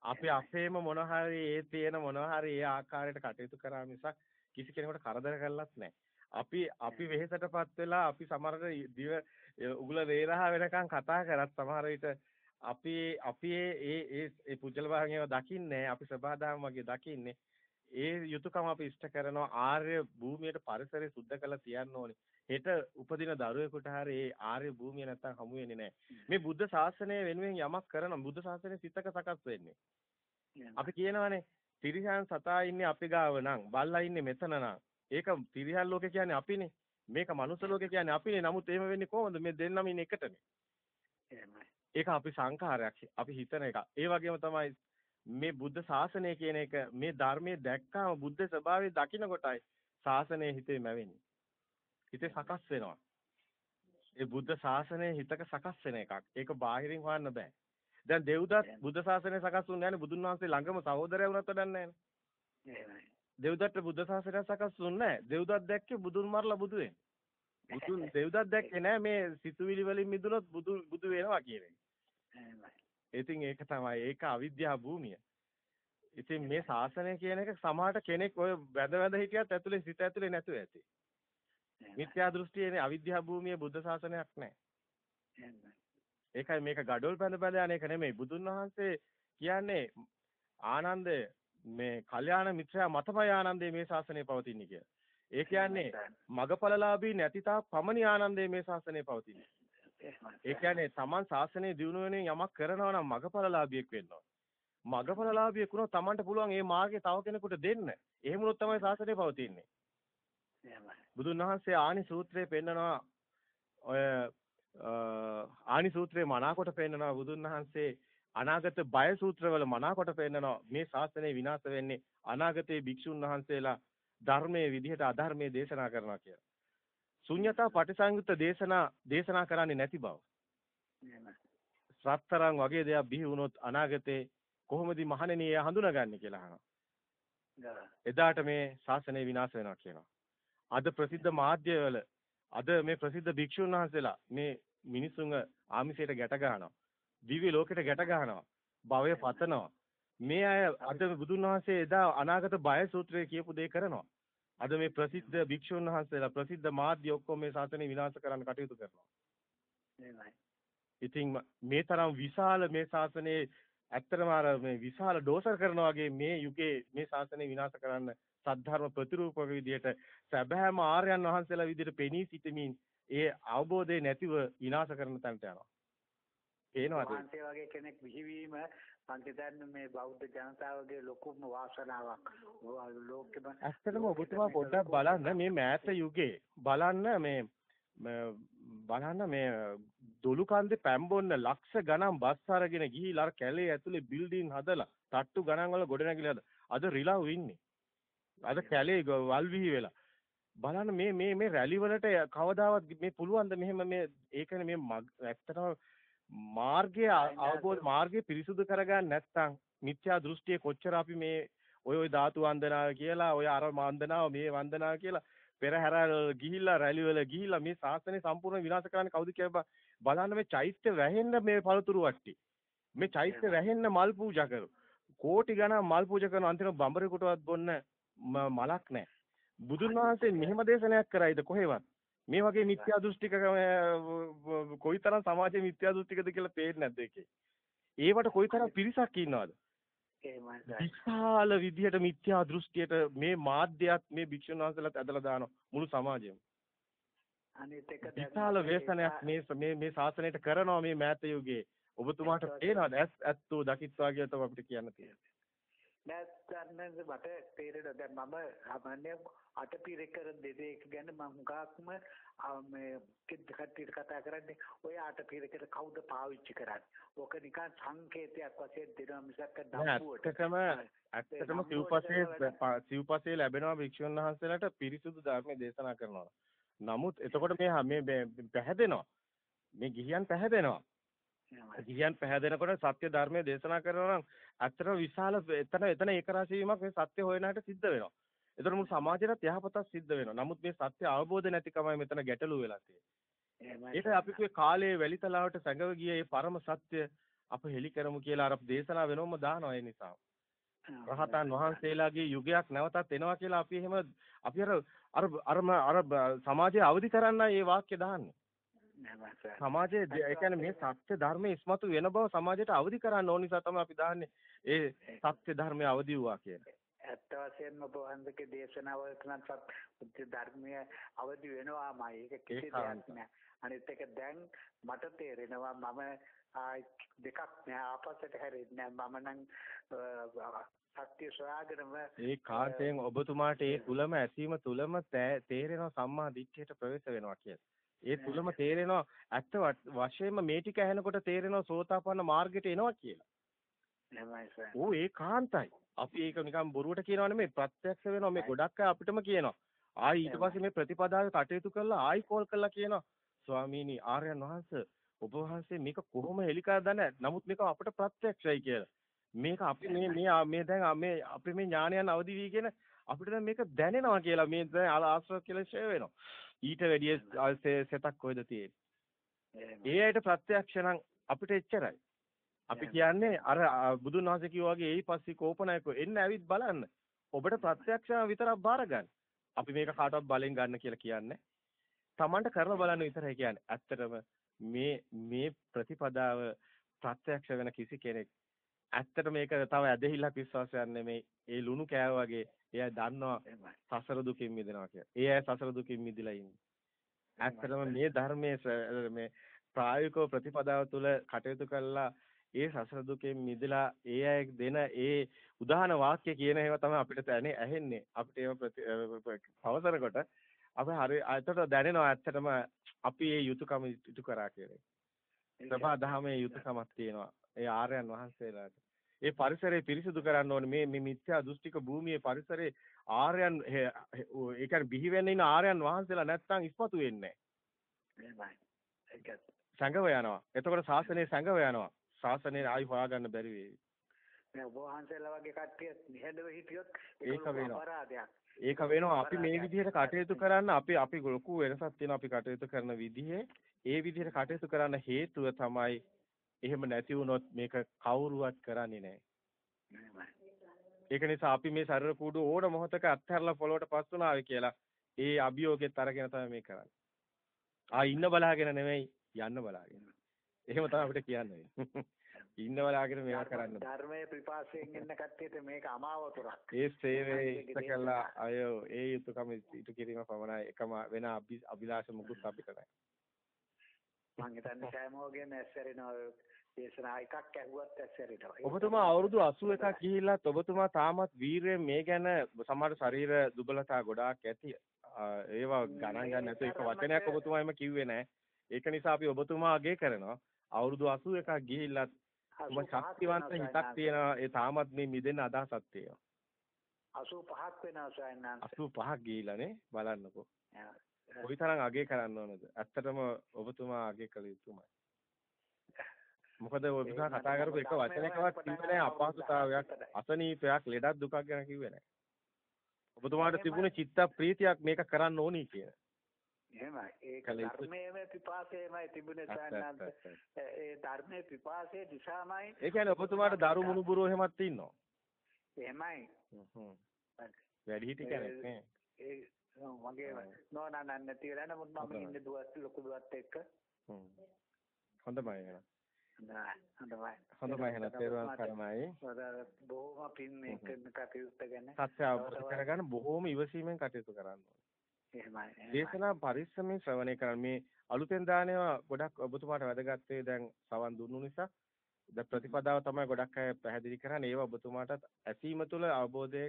අපි අපේම මොන හරි ඒ තියෙන මොන හරි ඒ ආකාරයට කටයුතු කරා මිසක් කිසි කෙනෙකුට කරදර කළත් නැහැ අපි අපි වෙහෙසටපත් වෙලා අපි සමහරට දිව උගුල වේරහ වෙනකන් කතා කරත් සමහර විට අපි අපි ඒ ඒ ඒ පුජ්‍යල භාගයව දකින්නේ අපි සබදාම් වගේ දකින්නේ. ඒ යුතුයකම අපි ඉෂ්ට කරනවා. ආර්ය භූමියට පරිසරය සුද්ධ කරලා තියන්න ඕනේ. හෙට උපදින දරුවෙකුට හරි ඒ ආර්ය භූමිය නැත්තම් හමු වෙන්නේ නැහැ. මේ බුද්ධ ශාසනය වෙනුවෙන් යමක් කරන බුද්ධ ශාසනය සිතක සකස් වෙන්නේ. අපි කියනවානේ තිරිසන් සතා ඉන්නේ අපි ගාව නම් බල්ලා ඉන්නේ මෙතන නම් ඒක තිරියන් ලෝකේ කියන්නේ අපිනේ. මේක මනුස්ස ලෝකේ කියන්නේ අපිනේ. නමුත් එහෙම වෙන්නේ කොහොමද? මේ දෙන්නම ඉන්නේ එකටනේ. ඒක අපි සංඛාරයක්. අපි හිතන එක. ඒ වගේම තමයි මේ බුද්ධ ශාසනය කියන එක මේ ධර්මයේ දැක්කාම බුද්ධ ස්වභාවය දකින්න කොටයි ශාසනය හිතේ මැවෙන්නේ. හිතේ සකස් වෙනවා. ඒ බුද්ධ ශාසනය හිතක සකස් වෙන එකක්. ඒක බාහිරින් හොයන්න බෑ. දැන් දෙව්දත් බුද්ධ ශාසනය සකස් වුණේ නැහැ බුදුන් වහන්සේ ළඟම සහෝදරයා වුණත් වැඩක් නැහැ. දෙව්දත්ට බුද්ධ ශාසනය සකස් වුන්නේ නැහැ. දෙව්දත් දැක්කේ බුදුන් මරලා බුදු වෙන්නේ. බුදුන් දෙව්දත් දැක්කේ නැහැ මේ සිතුවිලි වලින් මිදුනොත් බුදු බුදු වෙනවා කියන එක. ඉතින් ඒක තමයි ඒක අවිද්‍යා භූමිය. ඉතින් මේ ශාසනය කියන එක සමහරට කෙනෙක් ඔය වැද වැද හිටියත් ඇතුලේ සිත ඇතුලේ නැතුව ඇති. මිත්‍යා දෘෂ්ටියේ අවිද්‍යා භූමියේ බුද්ධ ශාසනයක් නැහැ. ඒකයි මේක gadol පැඳ පැඳ යන එක නෙමෙයි. බුදුන් වහන්සේ කියන්නේ ආනන්ද මේ කල්යාණ මිත්‍රයා මතමයි ආනන්දේ මේ ශාසනය පවතින්නේ කියලා. ඒ කියන්නේ මගපලලාභී නැතිතා පමණි ආනන්දේ මේ ශාසනය පවතින්නේ. ඒ කියන්නේ Taman ශාසනය දිනු වෙනින් යමක් කරනවා නම් මගපලලාභියෙක් වෙන්න ඕන. මගපලලාභියෙක් වුණොත් Tamanට පුළුවන් මේ මාර්ගය තව කෙනෙකුට දෙන්න. එහෙම වුණොත් තමයි ශාසනය පවතින්නේ. බුදුන් වහන්සේ ආනි සූත්‍රයේ පෙන්නනවා ඔය ආනි සූත්‍රයේ මනාකොට පෙන්නනවා බුදුන් වහන්සේ අනාගත බය සූත්‍රවල මනාකොට පෙන්නනවා මේ ශාසනය විනාශ වෙන්නේ අනාගතයේ භික්ෂුන් වහන්සේලා ධර්මයේ විදිහට අධර්මයේ දේශනා කරනවා කියලා. ශුන්‍යතා පටිසංයුක්ත දේශනා දේශනා කරන්නේ නැති බව. සත්තරන් වගේ දෙයක් බිහි වුණොත් අනාගතේ කොහොමද මහණෙනි එය හඳුනාගන්නේ කියලා අහනවා. එදාට මේ ශාසනය විනාශ වෙනවා කියනවා. අද ප්‍රසිද්ධ මාධ්‍යවල අද මේ ප්‍රසිද්ධ භික්ෂුන් වහන්සේලා මේ මිනිසුන්ව ආමිෂයට ගැට ගන්නවා. දිව්‍ය ලෝකෙට ගැට ගන්නවා. භවය පතනවා. මේ අය අද බුදුන් වහන්සේ එදා අනාගත බය සූත්‍රයේ කියපු දේ කරනවා. අද මේ ප්‍රසිද්ධ භික්ෂුන් වහන්සේලා ප්‍රසිද්ධ මාධ්‍ය ඔක්කොම මේ ශාසනය විනාශ කරන්න කටයුතු කරනවා. ඉතින් මේ තරම් විශාල මේ ශාසනයේ ඇත්තටම අර මේ විශාල දෝෂර කරනවා වගේ මේ යුගයේ මේ ශාසනය විනාශ කරන්න සද්ධර්ම ප්‍රතිරූපක විදියට සැබෑම ආර්යයන් වහන්සේලා විදියට පෙනී සිටමින් ඒ අවබෝධය නැතිව විනාශ කරන තැනට යනවා. පේනවද? වහන්සේ වගේ කෙනෙක් විහිවීම හිතන්නේ මේ බෞද්ධ ජනතාවගේ ලොකුම වාසනාවක්. ලෝකෙම ඇත්තටම ඔබතුමා පොඩ්ඩක් බලන්න මේ මෑත යුගයේ බලන්න මේ බලන්න මේ දොළු කන්දේ පැම්බොන්න ලක්ෂ ගණන් බස් අරගෙන ගිහිලා අර කැලේ ඇතුලේ බිල්ඩින් හදලා තට්ටු ගණන් වල ගොඩනැගිලි අද රිලව් ඉන්නේ. අද කැලේ වල් විහි වෙලා. බලන්න මේ මේ මේ රැලි වලට කවදාවත් මේ පුළුවන් ද මෙහෙම මේ ඒකනේ මේ ඇත්තටම මාර්ගය අවබෝධ මාර්ගය පිරිසුදු කරගන්න නැත්නම් මිත්‍යා දෘෂ්ටිය කොච්චර අපි මේ ඔය ඔය ධාතු වන්දනාව කියලා ඔය අර වන්දනාව මේ වන්දනාව කියලා පෙරහැර ගිහිල්ලා රැලි වල ගිහිල්ලා මේ ශාසනය සම්පූර්ණ විනාශ කරන්නේ කවුද කියලා බලන්න මේ චෛත්‍ය වැහෙන්න මේ පළතුරු වට්ටි. මේ චෛත්‍ය වැහෙන්න මල් පූජා කරු කෝටි ගණන් මල් පූජා කරන අන්තිම බඹරෙකුටවත් බොන්න මලක් නැහැ. බුදුන් වහන්සේ මෙහෙම දේශනයක් කරයිද කොහෙවත් මේ වගේ මිත්‍යා දෘෂ්ටික කොයිතරම් සමාජයේ මිත්‍යා දෘෂ්ටිකද කියලා පේන්නේ නැද්ද ඒකේ? ඒවට කොයිතරම් පිරිසක් ඉන්නවද? විශාල විදියට මිත්‍යා දෘෂ්ටියට මේ මාධ්‍යයත් මේ භික්ෂුන් වහන්සේලාත් ඇදලා දාන මුළු සමාජයම. අනිත් එක විශාල වේසනයක් මේ මේ මේ ශාසනයට කරනවා මේ මෑත යුගයේ. ඔබතුමාට පේනවද ඇස් ඇත්තෝ දකිත්වා කියලා තමයි අපිට කියන්න තියෙන්නේ. නැත්නම් මට තේරෙන දැන් මම සාමාන්‍ය අටපිරිකර දෙදේක ගැන මම හුඟක්ම මේ කට්ටියට කතා කරන්නේ ඔය අටපිරිකර කවුද පාවිච්චි කරන්නේ? ඕක නිකන් සංකේතයක් වශයෙන් දෙනවා මිසක් දම්පුවට ඇත්තටම සිව්පසේ සිව්පසේ ලැබෙනවා භික්ෂුන් වහන්සේලාට පිරිසුදු ධර්ම දේශනා කරනවා. නමුත් එතකොට මේ මේ පැහැදෙනවා. මේ ගිහියන් පැහැදෙනවා. ගිහියන් පැහැදෙනකොට සත්‍ය ධර්මයේ දේශනා කරනවා නම් ඇත්තටම විශාල එතන එතන ඒකරාශී වීමක් මේ සත්‍ය හොයනකට සිද්ධ වෙනවා. ඒතර මුළු සමාජයටත් යහපතක් සිද්ධ වෙනවා. නමුත් මේ සත්‍ය අවබෝධ නැතිකමයි මෙතන ගැටලුව වෙලා තියෙන්නේ. ඒක අපි කිව්වේ කාලයේ වැලිතලාවට සැඟව ගිය මේ පරම සත්‍ය අප හෙලි කරමු කියලා අර දේශනා වෙනවම දානවා ඒ නිසා. රහතන් වහන්සේලාගේ යුගයක් නැවතත් එනවා කියලා අපි එහෙම අපි අර අර අර සමාජය අවදි කරන්න මේ වාක්‍ය දාන්නේ. සමාජයේ ඒ කියන්නේ මේ සත්‍ය ධර්මයේ ඉස්මතු වෙන බව සමාජයට අවදි කරන්න ඕන නිසා තමයි අපි දාන්නේ ඒ සත්‍ය ධර්මයේ අවදි වුණා කියලා. ඇත්ත වශයෙන්ම බොහන්දගේ දේශනාවලට නම් සත්‍ය ධර්මයේ අවදි වෙනවාමයි. ඒක කිසි දෙයක් නෑ. අනිත් එක දැන් මට තේරෙනවා මම දෙකක් නෑ ආපස්සට හැරෙන්නේ නෑ මම නම් සත්‍ය සොයාගෙනම ඒ කාන්තෙන් ඔබතුමාට ඒ තුලම ඇසීම තුලම තේරෙනවා සම්මා දිට්ඨියට ප්‍රවේශ වෙනවා කියලා. ඒ තුලම තේරෙනවා ඇත්ත වශයෙන්ම මේ ටික ඇහෙනකොට තේරෙනවා සෝතාපන්න මාර්ගයට එනවා කියලා. ඕ ඒ කාන්තයි. අපි ඒක නිකන් බොරුවට කියනව නෙමෙයි ප්‍රත්‍යක්ෂ වෙනවා මේ ගොඩක් අය අපිටම කියනවා. ආයි ඊට පස්සේ මේ ප්‍රතිපදාවේ කටයුතු කළා ආයි කෝල් කළා කියනවා. ස්වාමීනි ආර්යයන් වහන්සේ ඔබ වහන්සේ මේක කොහොම හෙලිකාර දන්නේ නමුත් මේක අපිට ප්‍රත්‍යක්ෂයි කියලා. මේක අපි මේ මේ මේ දැන් මේ අපි මේ ඥානයන් අවදි වී කියන අපිට දැන් මේක දැනෙනවා කියලා මේ දැන් ආශ්‍රව කියලා ෂේ වෙනවා. ඊට වැඩිය සෙතක් කොහෙද තියෙන්නේ? ඒ ඇයිට ප්‍රත්‍යක්ෂ නම් අපිට එච්චරයි. අපි කියන්නේ අර බුදුන් වහන්සේ කිව්වා වගේ එයි පස්සේ කෝපනායකෝ එන්න ඇවිත් බලන්න. ඔබට ප්‍රත්‍යක්ෂව විතරක් බාර. අපි මේක කාටවත් බලෙන් ගන්න කියලා කියන්නේ. Tamanට කරලා බලන්න විතරයි කියන්නේ. ඇත්තටම මේ මේ ප්‍රතිපදාව ප්‍රත්‍යක්ෂ වෙන කිසි කෙනෙක් ඇත්තට මේක තව ඇදහිල්ලක් විශ්වාසයක් නෙමෙයි. ඒ ලුණු කෑව වගේ එයා දන්නවා සසර දුකින් මිදෙනවා කියලා. ඒ අය සසර දුකින් මිදිලා ඉන්නේ. ඇත්තටම මේ ධර්මයේ මේ ප්‍රායෝගික ප්‍රතිපදාව තුළ කටයුතු කළා ඒ සසර දුකෙන් මිදලා ඒ අය දෙන ඒ උදාහන වාක්‍ය කියන ඒවා තමයි අපිට දැනේ ඇහෙන්නේ අපිට ඒව පවසනකොට අපි හරි අතට දැනෙනවා ඇත්තටම අපි මේ යුතුයකම ඉටු කරා කියලා. සබා දහමේ යුතුයකමක් තියෙනවා. ඒ ආර්යයන් වහන්සේලාට. ඒ පරිසරය පිරිසිදු කරන්න ඕනේ මේ මේ මිත්‍යා දෘෂ්ටික භූමියේ පරිසරේ ආර්යයන් ඒ කියන්නේ බිහි වෙන්න ඉන්න ආර්යයන් වහන්සේලා නැත්තම් ඉස්මතු වෙන්නේ එහෙමයි. ඒක සැඟව යනවා. එතකොට ශාසනය සැඟව යනවා. ශාසනය ආයි හොයාගන්න බැරි වෙයි. ඔබ වහන්සේලා වගේ කට්ටිය නිහඬව හිටියොත් ඒක වෙනවා. අපරාධයක්. ඒක වෙනවා අපි මේ විදිහට කටයුතු කරන්න අපි අපි ලොකු වෙනසක් තියෙනවා අපි කටයුතු කරන විදිහේ ඒ විදිහට කටයුතු කරන්න හේතුව තමයි එහෙම නැති වුණොත් මේක කවුරුවත් කරන්නේ නැහැ. ඒක නිසා අපි මේ ශරීර කූඩු ඕන මොහොතක අත්හැරලා පොළොවට පස් වුණාවේ කියලා ඒ අභියෝගෙත් අරගෙන තමයි මේ කරන්නේ. ආ ඉන්න බලාගෙන නෙමෙයි යන්න බලාගෙන. එහෙම තමයි අපිට කියන්නේ. ඉන්න බලාගෙන මේවා කරන්න. ධර්මයේ පිපාසයෙන් ඉන්න කට්ටියට මේක අමාවතුරක්. ඒ සේවයේ ඉස්ත කළා අය ඒ යුතුයකම ඉටු කිරීම පමණයි එකම වෙන අභිලාෂ මුකුත් අපිට නැහැ. මං හිතන්නේ සෑමෝගෙම ඇස්සරිනවා දේශනා එකක් ඇහුවත් ඇස්සරිනවා. ඔබතුමා අවුරුදු 81ක් ගිහිල්ලත් ඔබතුමා තාමත් වීරයෙන් මේ ගැන සමහර ශරීර දුබලතා ගොඩාක් ඇති. ඒවා ගණන් ගන්න නැතුව එක වචනයක් ඔබතුමා එම කිව්වේ නැහැ. ඒක නිසා අපි ඔබතුමා අගය කරනවා. අවුරුදු 81ක් ගිහිල්ලත් ඔබ ශක්තිවන්ත හිතක් තියෙනවා. ඒ තාමත් මේ මිදෙන්න අදහසක් තියෙනවා. 85ක් වෙනවා සයන්නාන්ත. 85ක් ගිහිලානේ බලන්නකෝ. කොයිතරම් අගය කරන්න ඕනද? ඇත්තටම ඔබතුමා අගය කළ යුතුමයි. මොකද ඔබතුමා කතා කරපු එක වචනයකවත් කිව්වේ නැහැ අපහසුතාවයක්, අසනීපයක්, ලෙඩක් දුකක් ගැන කිව්වේ නැහැ. ඔබතුමාට තිබුණේ චිත්ත ප්‍රීතියක් මේක කරන්න ඕනි කියන. එහෙමයි. ඒක ධර්මයේ පිපාසයමයි තිබුණේ සයන්නාන්ත. ඒ ධර්මයේ පිපාසයේ දිශාමයි. ඒ කියන්නේ ඔබතුමාට දරු මුණුබුරෝ එහෙමත් ඉන්නවා. එහෙමයි. හ්ම්. වැඩි හිටි කෙනෙක් නේ. ඒ මගේ නෝනා නැති වෙලා නමුත් මම ඉන්නේ දුවත් ලොකු දුවත් එක්ක. හ්ම්. හොඳයි එහෙනම්. හොඳයි. හොඳයි එහෙනම් තේරුවන් කරමයි. බොහොම පින් මේක කටයුත්ත ගැන. සත්‍ය අවබෝධ කරගන්න බොහොම ඉවසීමෙන් කටයුතු කරන්න ඕනේ. එහෙමයි. දේශනා පරිස්සමෙන් ශ්‍රවණය කරන්න. මේ අලුතෙන් දානවා ගොඩක් ඔබතුමාට වැදගත් වේ දැන් සවන් දුන්නු නිසා. ද ප්‍රතිපදාව තමයි ගොඩක් අය පැහැදිලි කරන්නේ. ඒව ඔබතුමාට ඇසීම තුළ අවබෝධය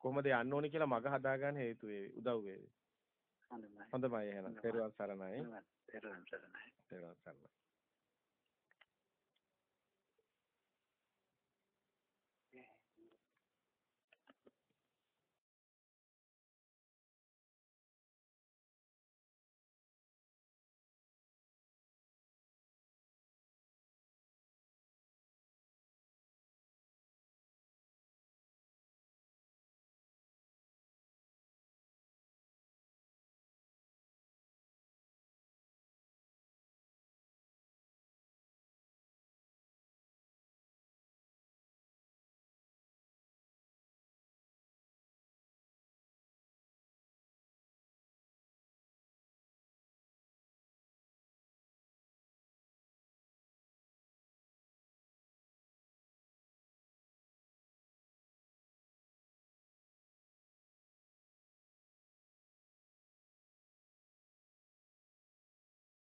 කොහොමද යන්න ඕනි කියලා මග හදාගන්න හේතු වේවි උදව් වේවි. හොඳයි හොඳයි එහෙනම්. තෙරුවන් සරණයි. තෙරුවන් සරණයි. තෙරුවන් සරණයි